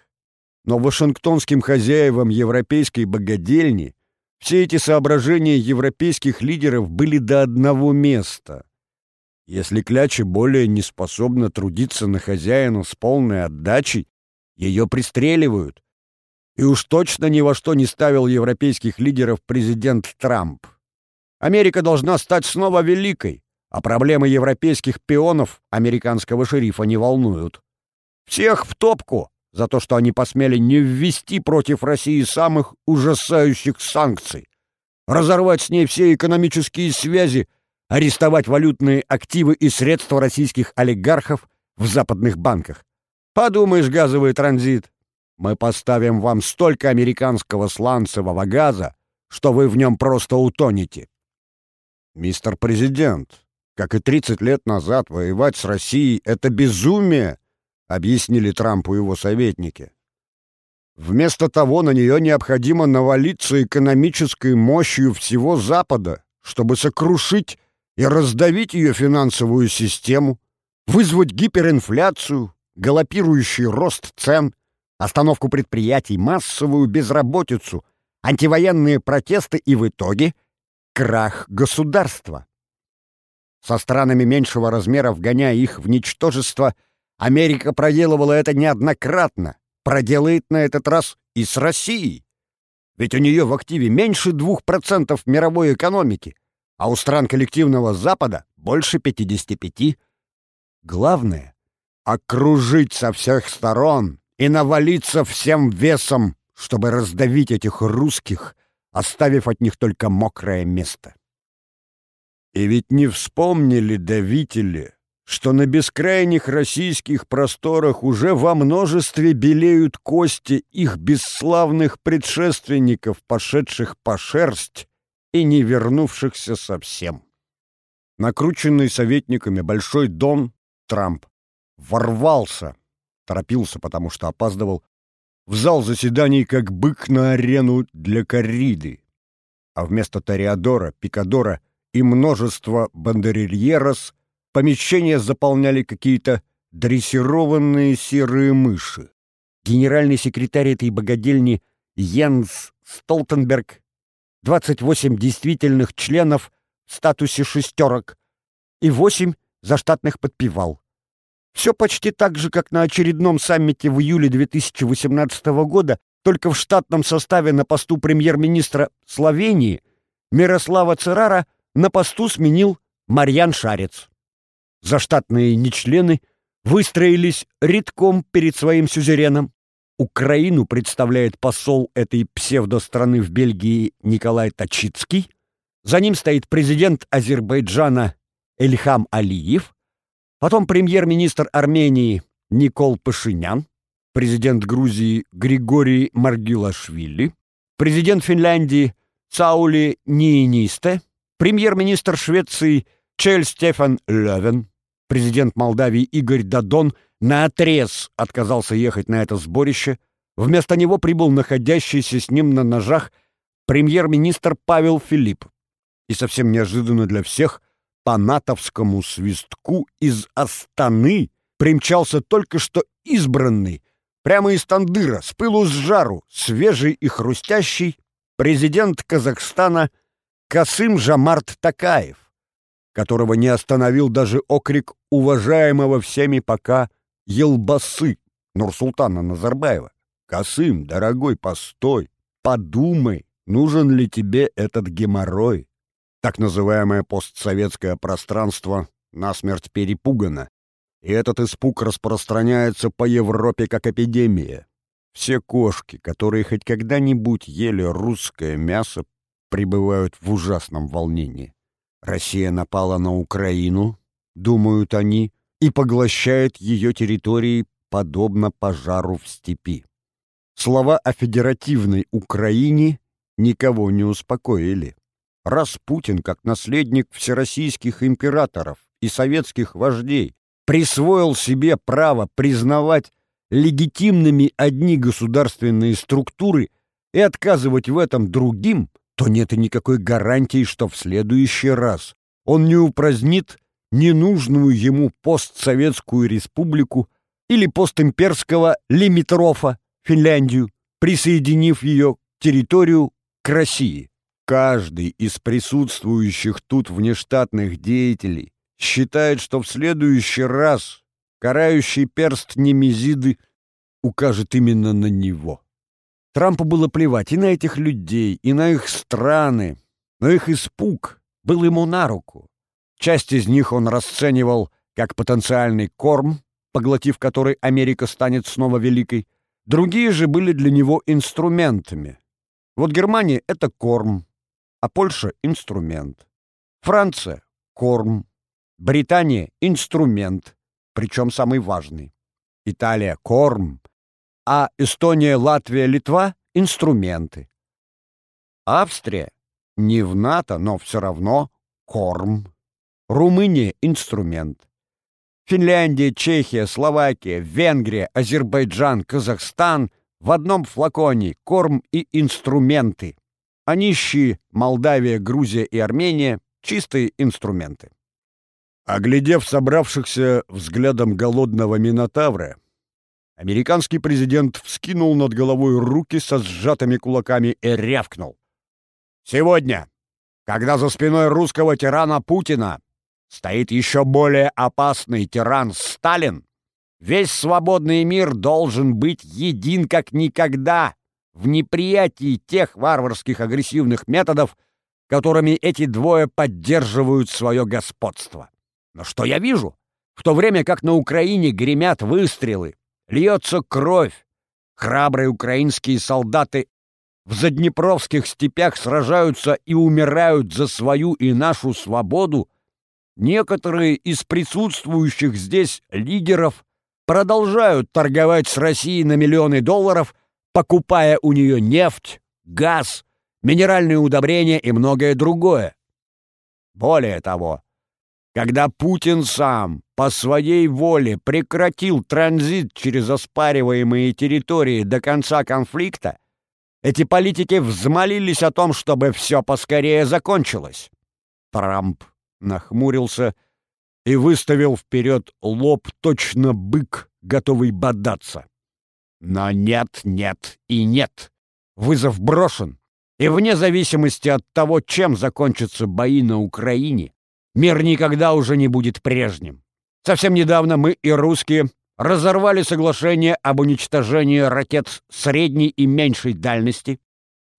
Но вашингтонским хозяевам европейской богадельни все эти соображения европейских лидеров были до одного места. Если кляча более не способна трудиться на хозяина с полной отдачей, ее пристреливают. И уж точно ни во что не ставил европейских лидеров президент Трамп. Америка должна стать снова великой, а проблемы европейских пионов американского шерифа не волнуют. Всех в топку за то, что они посмели не ввести против России самых ужасающих санкций, разорвать с ней все экономические связи, арестовать валютные активы и средства российских олигархов в западных банках. Подумаешь, газовый транзит. Мы поставим вам столько американского сланцевого газа, что вы в нем просто утонете. Мистер Президент, как и 30 лет назад, воевать с Россией — это безумие, объяснили Трампу его советники. Вместо того на нее необходимо навалиться экономической мощью всего Запада, чтобы сокрушить и раздавить ее финансовую систему, вызвать гиперинфляцию, галопирующий рост цен, остановку предприятий, массовую безработицу, антивоенные протесты и в итоге крах государства. Со странами меньшего размера вгоняя их в ничтожество, Америка проделывала это неоднократно, проделает на этот раз и с Россией. Ведь у нее в активе меньше 2% мировой экономики, а у стран коллективного Запада больше 55%. Главное — окружить со всех сторон и навалиться всем весом, чтобы раздавить этих русских, оставив от них только мокрое место. И ведь не вспомнили давители, что на бескрайних российских просторах уже во множестве белеют кости их бесславных предшественников, пошедших по шерсть и не вернувшихся совсем. Накрученный советниками Большой Дон Трамп ворвался, торопился, потому что опаздывал, в зал заседаний как бык на арену для корриды, а вместо Тореадора, Пикадора и множества бандерильерос помещения заполняли какие-то дрессированные серые мыши. Генеральный секретарь этой богадельни Йенс Столтенберг, 28 действительных членов в статусе шестерок и 8 заштатных подпевал. Все почти так же, как на очередном саммите в июле 2018 года, только в штатном составе на посту премьер-министра Словении Мирослава Церара на посту сменил Марьян Шарец. Заштатные нечлены выстроились редком перед своим сюзереном. Украину представляет посол этой псевдостраны в Бельгии Николай Тачицкий. За ним стоит президент Азербайджана Эльхам Алиев, потом премьер-министр Армении Никол Пашинян, президент Грузии Григорий Маргилашвили, президент Финляндии Саули Ниинисте, премьер-министр Швеции Чель Стефан Левен, президент Молдавии Игорь Дадон наотрез отказался ехать на это сборище. Вместо него прибыл находящийся с ним на ножах премьер-министр Павел Филипп. И совсем неожиданно для всех по натовскому свистку из Астаны примчался только что избранный, прямо из Тандыра, с пылу с жару, свежий и хрустящий, президент Казахстана – Касым Жамарт Такаев, которого не остановил даже окрик уважаемого всеми пока Елбасы Нурсултана Назарбаева. «Касым, дорогой, постой, подумай, нужен ли тебе этот геморрой?» Так называемое постсоветское пространство насмерть перепугано, и этот испуг распространяется по Европе как эпидемия. Все кошки, которые хоть когда-нибудь ели русское мясо, пребывают в ужасном волнении. Россия напала на Украину, думают они, и поглощает ее территории подобно пожару в степи. Слова о федеративной Украине никого не успокоили. Распутин, как наследник всероссийских императоров и советских вождей, присвоил себе право признавать легитимными одни государственные структуры и отказывать в этом другим – то нет и никакой гарантии, что в следующий раз он не упразднит ненужную ему постсоветскую республику или постимперского Лимитрофа, Финляндию, присоединив ее территорию к России. Каждый из присутствующих тут внештатных деятелей считает, что в следующий раз карающий перст Немезиды укажет именно на него. Трампу было плевать и на этих людей, и на их страны, но их испуг был ему на руку. Часть из них он расценивал как потенциальный корм, поглотив который Америка станет снова великой. Другие же были для него инструментами. Вот Германия — это корм, а Польша — инструмент. Франция — корм. Британия — инструмент, причем самый важный. Италия — корм, а Эстония, Латвия, Литва — инструменты. Австрия — не в НАТО, но все равно корм. Румыния — инструмент. Финляндия, Чехия, Словакия, Венгрия, Азербайджан, Казахстан в одном флаконе корм и инструменты. А нищие Молдавия, Грузия и Армения — чистые инструменты. Оглядев собравшихся взглядом голодного Минотавра, Американский президент вскинул над головой руки со сжатыми кулаками и рявкнул. «Сегодня, когда за спиной русского тирана Путина стоит еще более опасный тиран Сталин, весь свободный мир должен быть един как никогда в неприятии тех варварских агрессивных методов, которыми эти двое поддерживают свое господство. Но что я вижу? В то время как на Украине гремят выстрелы, льется кровь, храбрые украинские солдаты в заднепровских степях сражаются и умирают за свою и нашу свободу, некоторые из присутствующих здесь лидеров продолжают торговать с Россией на миллионы долларов, покупая у нее нефть, газ, минеральные удобрения и многое другое. Более того, когда Путин сам по своей воле прекратил транзит через оспариваемые территории до конца конфликта, эти политики взмолились о том, чтобы все поскорее закончилось. Трамп нахмурился и выставил вперед лоб точно бык, готовый бодаться. Но нет, нет и нет. Вызов брошен. И вне зависимости от того, чем закончатся бои на Украине, мир никогда уже не будет прежним. Совсем недавно мы и русские разорвали соглашение об уничтожении ракет средней и меньшей дальности.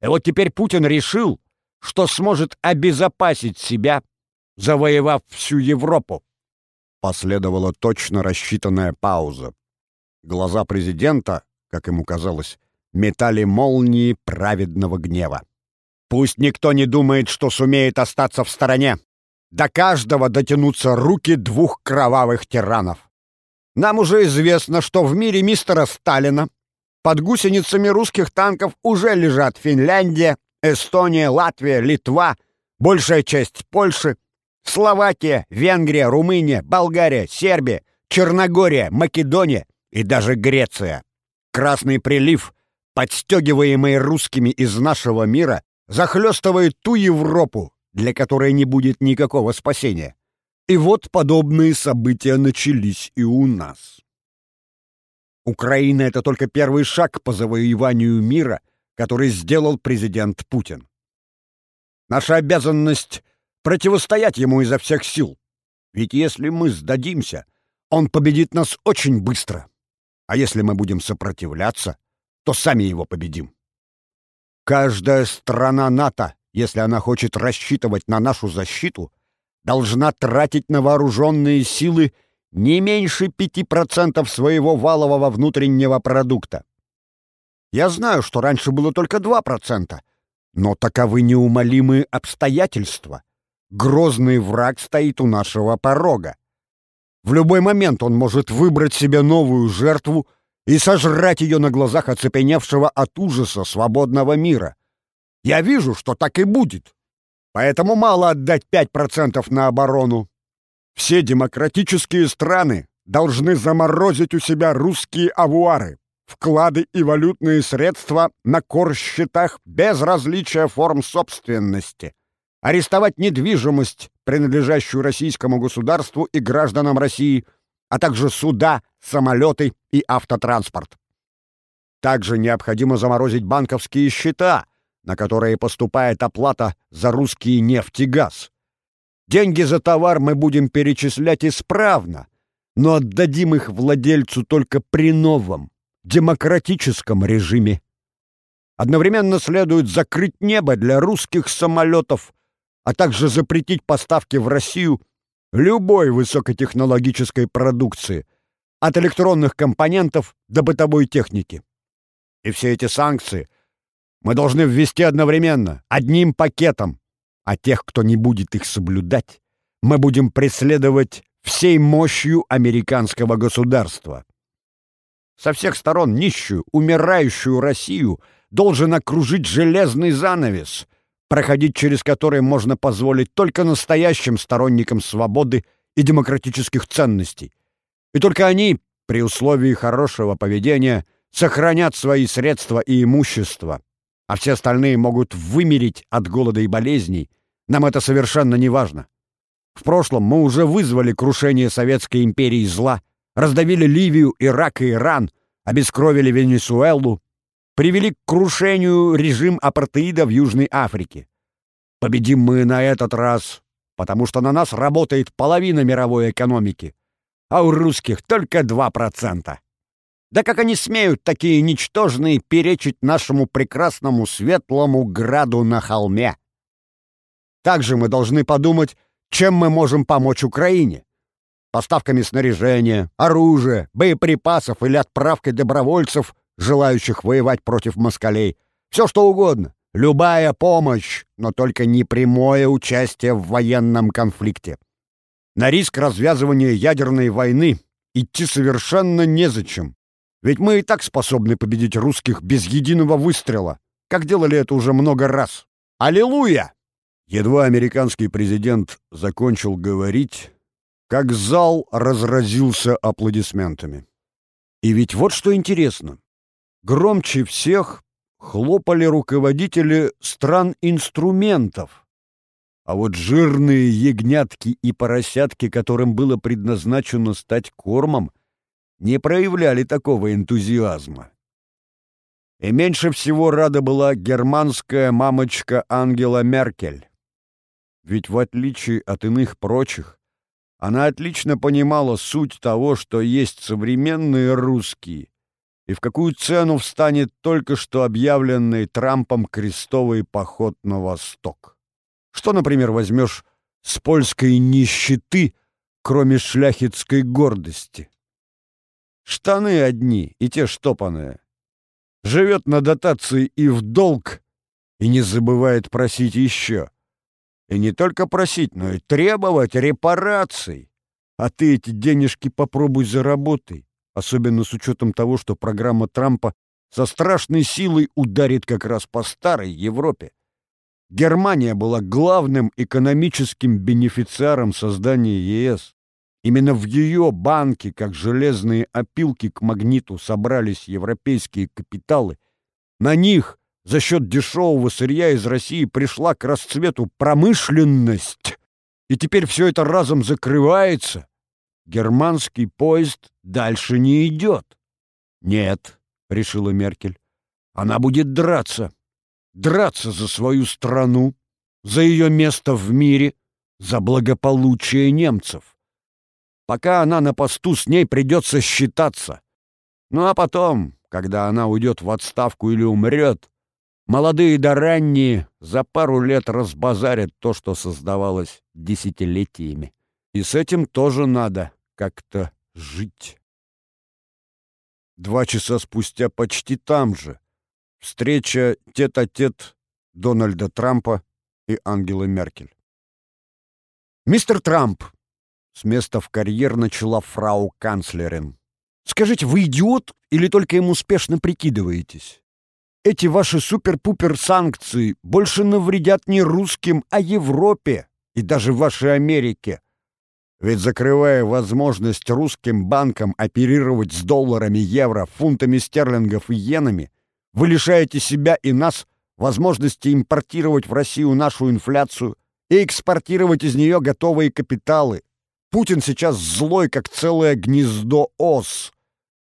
И вот теперь Путин решил, что сможет обезопасить себя, завоевав всю Европу. Последовала точно рассчитанная пауза. Глаза президента, как ему казалось, метали молнии праведного гнева. Пусть никто не думает, что сумеет остаться в стороне. До каждого дотянутся руки двух кровавых тиранов. Нам уже известно, что в мире мистера Сталина под гусеницами русских танков уже лежат Финляндия, Эстония, Латвия, Литва, большая часть Польши, Словакия, Венгрия, Румыния, Болгария, Сербия, Черногория, Македония и даже Греция. Красный прилив подстегиваемый русскими из нашего мира, захлестывает ту Европу, для которой не будет никакого спасения. И вот подобные события начались и у нас. Украина — это только первый шаг по завоеванию мира, который сделал президент Путин. Наша обязанность — противостоять ему изо всех сил. Ведь если мы сдадимся, он победит нас очень быстро. А если мы будем сопротивляться, то сами его победим. Каждая страна НАТО, если она хочет рассчитывать на нашу защиту, должна тратить на вооруженные силы не меньше 5% своего валового внутреннего продукта. Я знаю, что раньше было только 2%, но таковы неумолимые обстоятельства. Грозный враг стоит у нашего порога. В любой момент он может выбрать себе новую жертву и сожрать ее на глазах оцепеневшего от ужаса свободного мира. Я вижу, что так и будет. Поэтому мало отдать 5% на оборону. Все демократические страны должны заморозить у себя русские авуары, вклады и валютные средства на корсчетах без различия форм собственности, арестовать недвижимость, принадлежащую российскому государству и гражданам России – а также суда, самолеты и автотранспорт. Также необходимо заморозить банковские счета, на которые поступает оплата за русский нефть и газ. Деньги за товар мы будем перечислять исправно, но отдадим их владельцу только при новом, демократическом режиме. Одновременно следует закрыть небо для русских самолетов, а также запретить поставки в Россию любой высокотехнологической продукции, от электронных компонентов до бытовой техники. И все эти санкции мы должны ввести одновременно, одним пакетом, а тех, кто не будет их соблюдать, мы будем преследовать всей мощью американского государства. Со всех сторон нищую, умирающую Россию должен окружить железный занавес, проходить через который можно позволить только настоящим сторонникам свободы и демократических ценностей. И только они, при условии хорошего поведения, сохранят свои средства и имущество, а все остальные могут вымереть от голода и болезней. Нам это совершенно не важно. В прошлом мы уже вызвали крушение Советской империи зла, раздавили Ливию, Ирак и Иран, обескровили Венесуэлу, привели к крушению режим апартеида в Южной Африке. Победим мы на этот раз потому что на нас работает половина мировой экономики, а у русских только 2%. Да как они смеют, такие ничтожные, перечить нашему прекрасному светлому граду на холме? Также мы должны подумать, чем мы можем помочь Украине. Поставками снаряжения, оружия, боеприпасов или отправкой добровольцев, желающих воевать против москалей. Все что угодно. Любая помощь, но только не прямое участие в военном конфликте. На риск развязывания ядерной войны идти совершенно незачем. Ведь мы и так способны победить русских без единого выстрела, как делали это уже много раз. Аллилуйя! Едва американский президент закончил говорить, как зал разразился аплодисментами. И ведь вот что интересно. Громче всех хлопали руководители стран инструментов. А вот жирные ягнятки и поросятки, которым было предназначено стать кормом, не проявляли такого энтузиазма. И меньше всего рада была германская мамочка Ангела Меркель. Ведь в отличие от иных прочих, она отлично понимала суть того, что есть современные русские, и в какую цену встанет только что объявленный Трампом крестовый поход на восток. Что, например, возьмешь с польской нищеты, кроме шляхетской гордости? Штаны одни, и те штопанные. Живет на дотации и в долг, и не забывает просить еще. И не только просить, но и требовать репараций. А ты эти денежки попробуй заработай, особенно с учетом того, что программа Трампа со страшной силой ударит как раз по старой Европе. Германия была главным экономическим бенефициаром создания ЕС. Именно в ее банке, как железные опилки к магниту, собрались европейские капиталы. На них за счет дешевого сырья из России пришла к расцвету промышленность. И теперь все это разом закрывается. Германский поезд дальше не идет. «Нет», — решила Меркель, — «она будет драться. Драться за свою страну, за ее место в мире, за благополучие немцев. Пока она на посту, с ней придется считаться. Ну а потом, когда она уйдет в отставку или умрет, молодые да ранние за пару лет разбазарят то, что создавалось десятилетиями. И с этим тоже надо как-то жить. Два часа спустя почти там же встреча тет-а-тет Дональда Трампа и Ангелы Меркель. «Мистер Трамп, с места в карьер начала фрау канцлерин. «Скажите, вы идиот или только им успешно прикидываетесь? Эти ваши супер-пупер санкции больше навредят не русским, а Европе и даже вашей Америке. Ведь закрывая возможность русским банкам оперировать с долларами, евро, фунтами стерлингов и иенами, вы лишаете себя и нас возможности импортировать в Россию нашу инфляцию и экспортировать из нее готовые капиталы, Путин сейчас злой, как целое гнездо ос.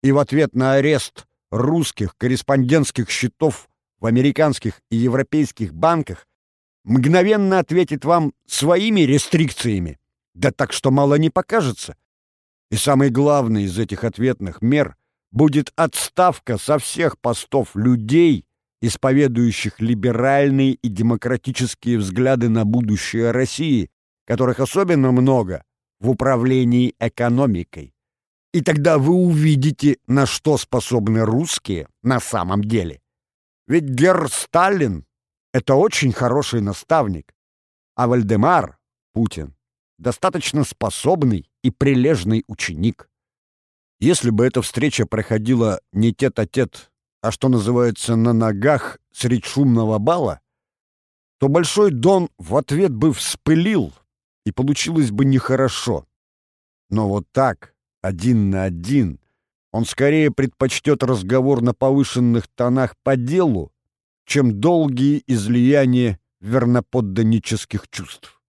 И в ответ на арест русских корреспондентских счетов в американских и европейских банках мгновенно ответит вам своими рестрикциями. Да так, что мало не покажется. И самый главный из этих ответных мер будет отставка со всех постов людей, исповедующих либеральные и демократические взгляды на будущее России, которых особенно много, в управлении экономикой. И тогда вы увидите, на что способны русские на самом деле. Ведь Герр Сталин — это очень хороший наставник, а Вальдемар, Путин, достаточно способный и прилежный ученик. Если бы эта встреча проходила не тет-а-тет, а что называется на ногах средь шумного бала, то Большой Дон в ответ бы вспылил, и получилось бы нехорошо. Но вот так, один на один, он скорее предпочтет разговор на повышенных тонах по делу, чем долгие излияния верноподданнических чувств.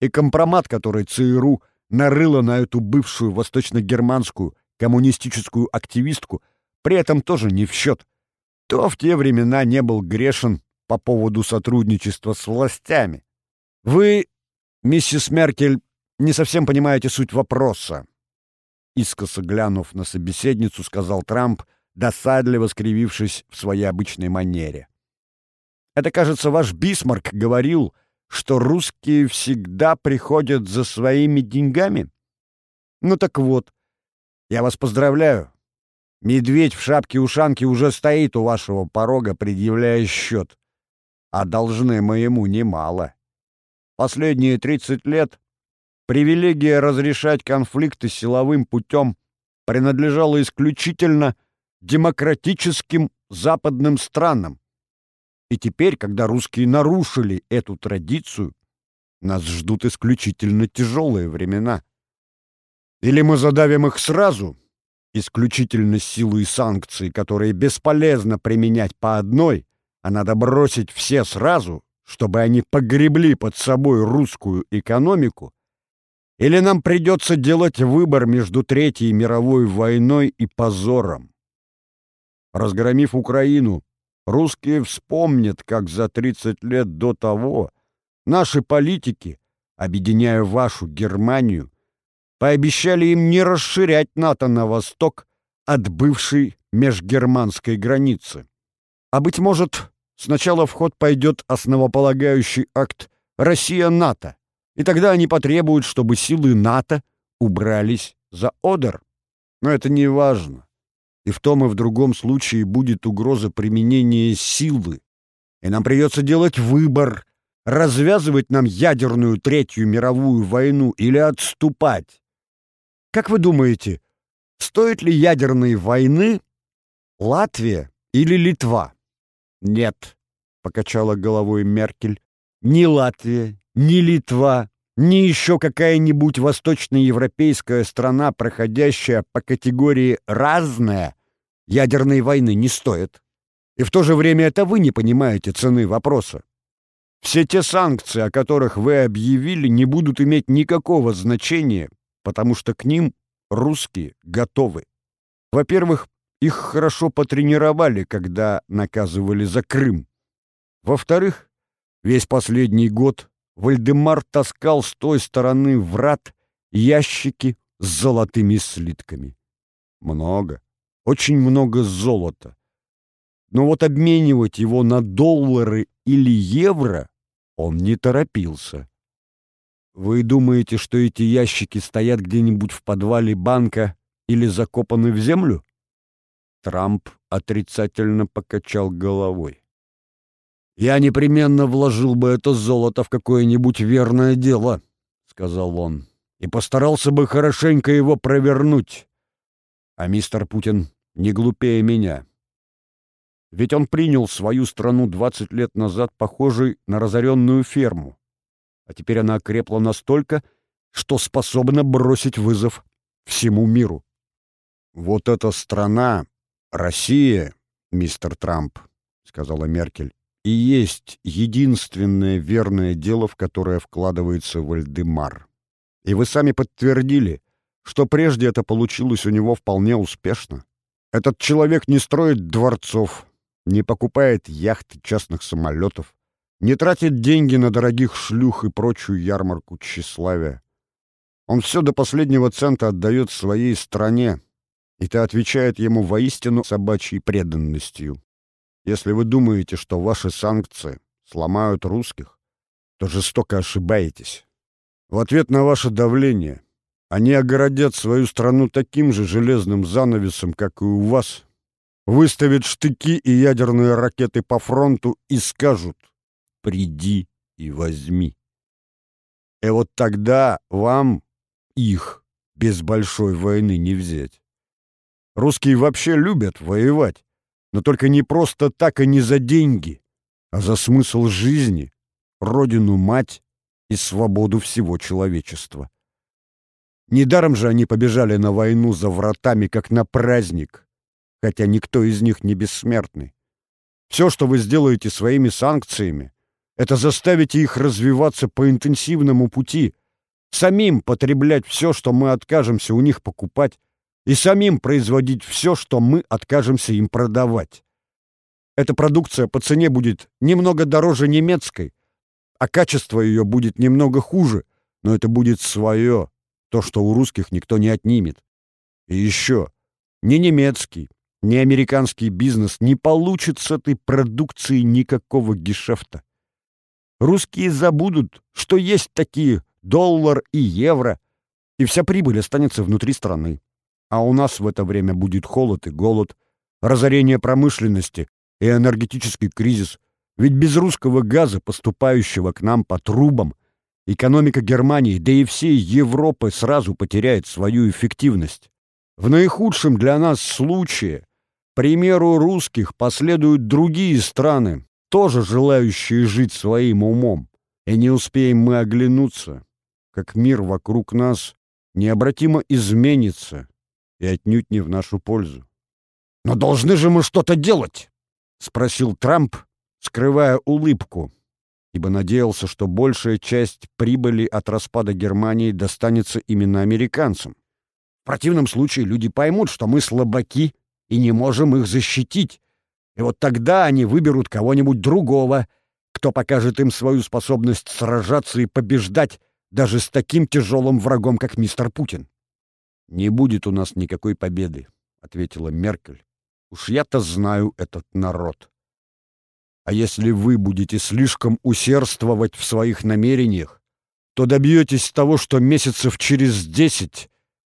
И компромат, который ЦРУ нарыла на эту бывшую восточно-германскую коммунистическую активистку, при этом тоже не в счет. То в те времена не был грешен по поводу сотрудничества с властями. Вы Миссис Меркель, не совсем понимаете суть вопроса. Искоса глянув на собеседницу, сказал Трамп, досадливо скривившись в своей обычной манере. Это, кажется, ваш Бисмарк говорил, что русские всегда приходят за своими деньгами? Ну так вот, я вас поздравляю. Медведь в шапке-ушанке уже стоит у вашего порога, предъявляя счет. А должны мы ему немало. Последние 30 лет привилегия разрешать конфликты силовым путем принадлежала исключительно демократическим западным странам. И теперь, когда русские нарушили эту традицию, нас ждут исключительно тяжелые времена. Или мы задавим их сразу, исключительно силой санкций, которые бесполезно применять по одной, а надо бросить все сразу, чтобы они погребли под собой русскую экономику, или нам придется делать выбор между Третьей мировой войной и позором. Разгромив Украину, Русские вспомнят, как за 30 лет до того наши политики, объединяя вашу Германию, пообещали им не расширять НАТО на восток от бывшей межгерманской границы. А, быть может, сначала в ход пойдет основополагающий акт «Россия-НАТО», и тогда они потребуют, чтобы силы НАТО убрались за Одер. Но это не важно и в том и в другом случае будет угроза применения силы, и нам придется делать выбор, развязывать нам ядерную Третью мировую войну или отступать. Как вы думаете, стоит ли ядерной войны Латвия или Литва? Нет, покачала головой Меркель. Ни Латвия, ни Литва, ни еще какая-нибудь восточноевропейская страна, проходящая по категории «разная», ядерной войны не стоит. И в то же время это вы не понимаете цены вопроса. Все те санкции, о которых вы объявили, не будут иметь никакого значения, потому что к ним русские готовы. Во-первых, их хорошо потренировали, когда наказывали за Крым. Во-вторых, весь последний год Вальдемар таскал с той стороны врат ящики с золотыми слитками. Много, очень много золота. Но вот обменивать его на доллары или евро он не торопился. Вы думаете, что эти ящики стоят где-нибудь в подвале банка или закопаны в землю? Трамп отрицательно покачал головой. «Я непременно вложил бы это золото в какое-нибудь верное дело», — сказал он, «и постарался бы хорошенько его провернуть. А мистер Путин не глупее меня. Ведь он принял свою страну 20 лет назад похожей на разоренную ферму, а теперь она окрепла настолько, что способна бросить вызов всему миру. «Вот эта страна, Россия, мистер Трамп», — сказала Меркель, и есть единственное верное дело, в которое вкладывается Вальдемар. И вы сами подтвердили, что прежде это получилось у него вполне успешно. Этот человек не строит дворцов, не покупает яхт и частных самолетов, не тратит деньги на дорогих шлюх и прочую ярмарку тщеславия. Он все до последнего цента отдает своей стране, и та отвечает ему воистину собачьей преданностью. Если вы думаете, что ваши санкции сломают русских, то жестоко ошибаетесь. В ответ на ваше давление они огородят свою страну таким же железным занавесом, как и у вас, выставят штыки и ядерные ракеты по фронту и скажут «приди и возьми». И вот тогда вам их без большой войны не взять. Русские вообще любят воевать но только не просто так и не за деньги, а за смысл жизни, родину-мать и свободу всего человечества. Недаром же они побежали на войну за вратами, как на праздник, хотя никто из них не бессмертный. Все, что вы сделаете своими санкциями, это заставите их развиваться по интенсивному пути, самим потреблять все, что мы откажемся у них покупать, и самим производить все, что мы откажемся им продавать. Эта продукция по цене будет немного дороже немецкой, а качество ее будет немного хуже, но это будет свое, то, что у русских никто не отнимет. И еще, ни немецкий, ни американский бизнес не получит с этой продукции никакого гешефта. Русские забудут, что есть такие доллар и евро, и вся прибыль останется внутри страны. А у нас в это время будет холод и голод, разорение промышленности и энергетический кризис. Ведь без русского газа, поступающего к нам по трубам, экономика Германии, да и всей Европы сразу потеряет свою эффективность. В наихудшем для нас случае, примеру русских, последуют другие страны, тоже желающие жить своим умом. И не успеем мы оглянуться, как мир вокруг нас необратимо изменится и отнюдь не в нашу пользу. «Но должны же мы что-то делать!» — спросил Трамп, скрывая улыбку, ибо надеялся, что большая часть прибыли от распада Германии достанется именно американцам. В противном случае люди поймут, что мы слабаки и не можем их защитить, и вот тогда они выберут кого-нибудь другого, кто покажет им свою способность сражаться и побеждать даже с таким тяжелым врагом, как мистер Путин. «Не будет у нас никакой победы», — ответила Меркель. «Уж я-то знаю этот народ. А если вы будете слишком усердствовать в своих намерениях, то добьетесь того, что месяцев через десять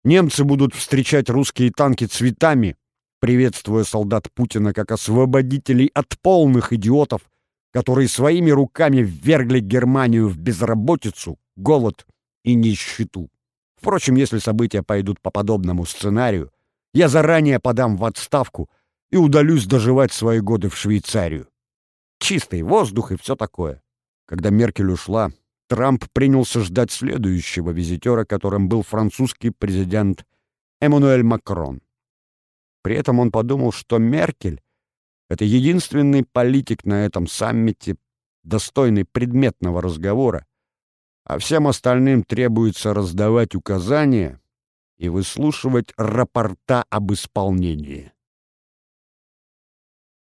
немцы будут встречать русские танки цветами, приветствуя солдат Путина как освободителей от полных идиотов, которые своими руками ввергли Германию в безработицу, голод и нищету. Впрочем, если события пойдут по подобному сценарию, я заранее подам в отставку и удалюсь доживать свои годы в Швейцарию. Чистый воздух и все такое. Когда Меркель ушла, Трамп принялся ждать следующего визитера, которым был французский президент Эммануэль Макрон. При этом он подумал, что Меркель — это единственный политик на этом саммите, достойный предметного разговора, а всем остальным требуется раздавать указания и выслушивать рапорта об исполнении.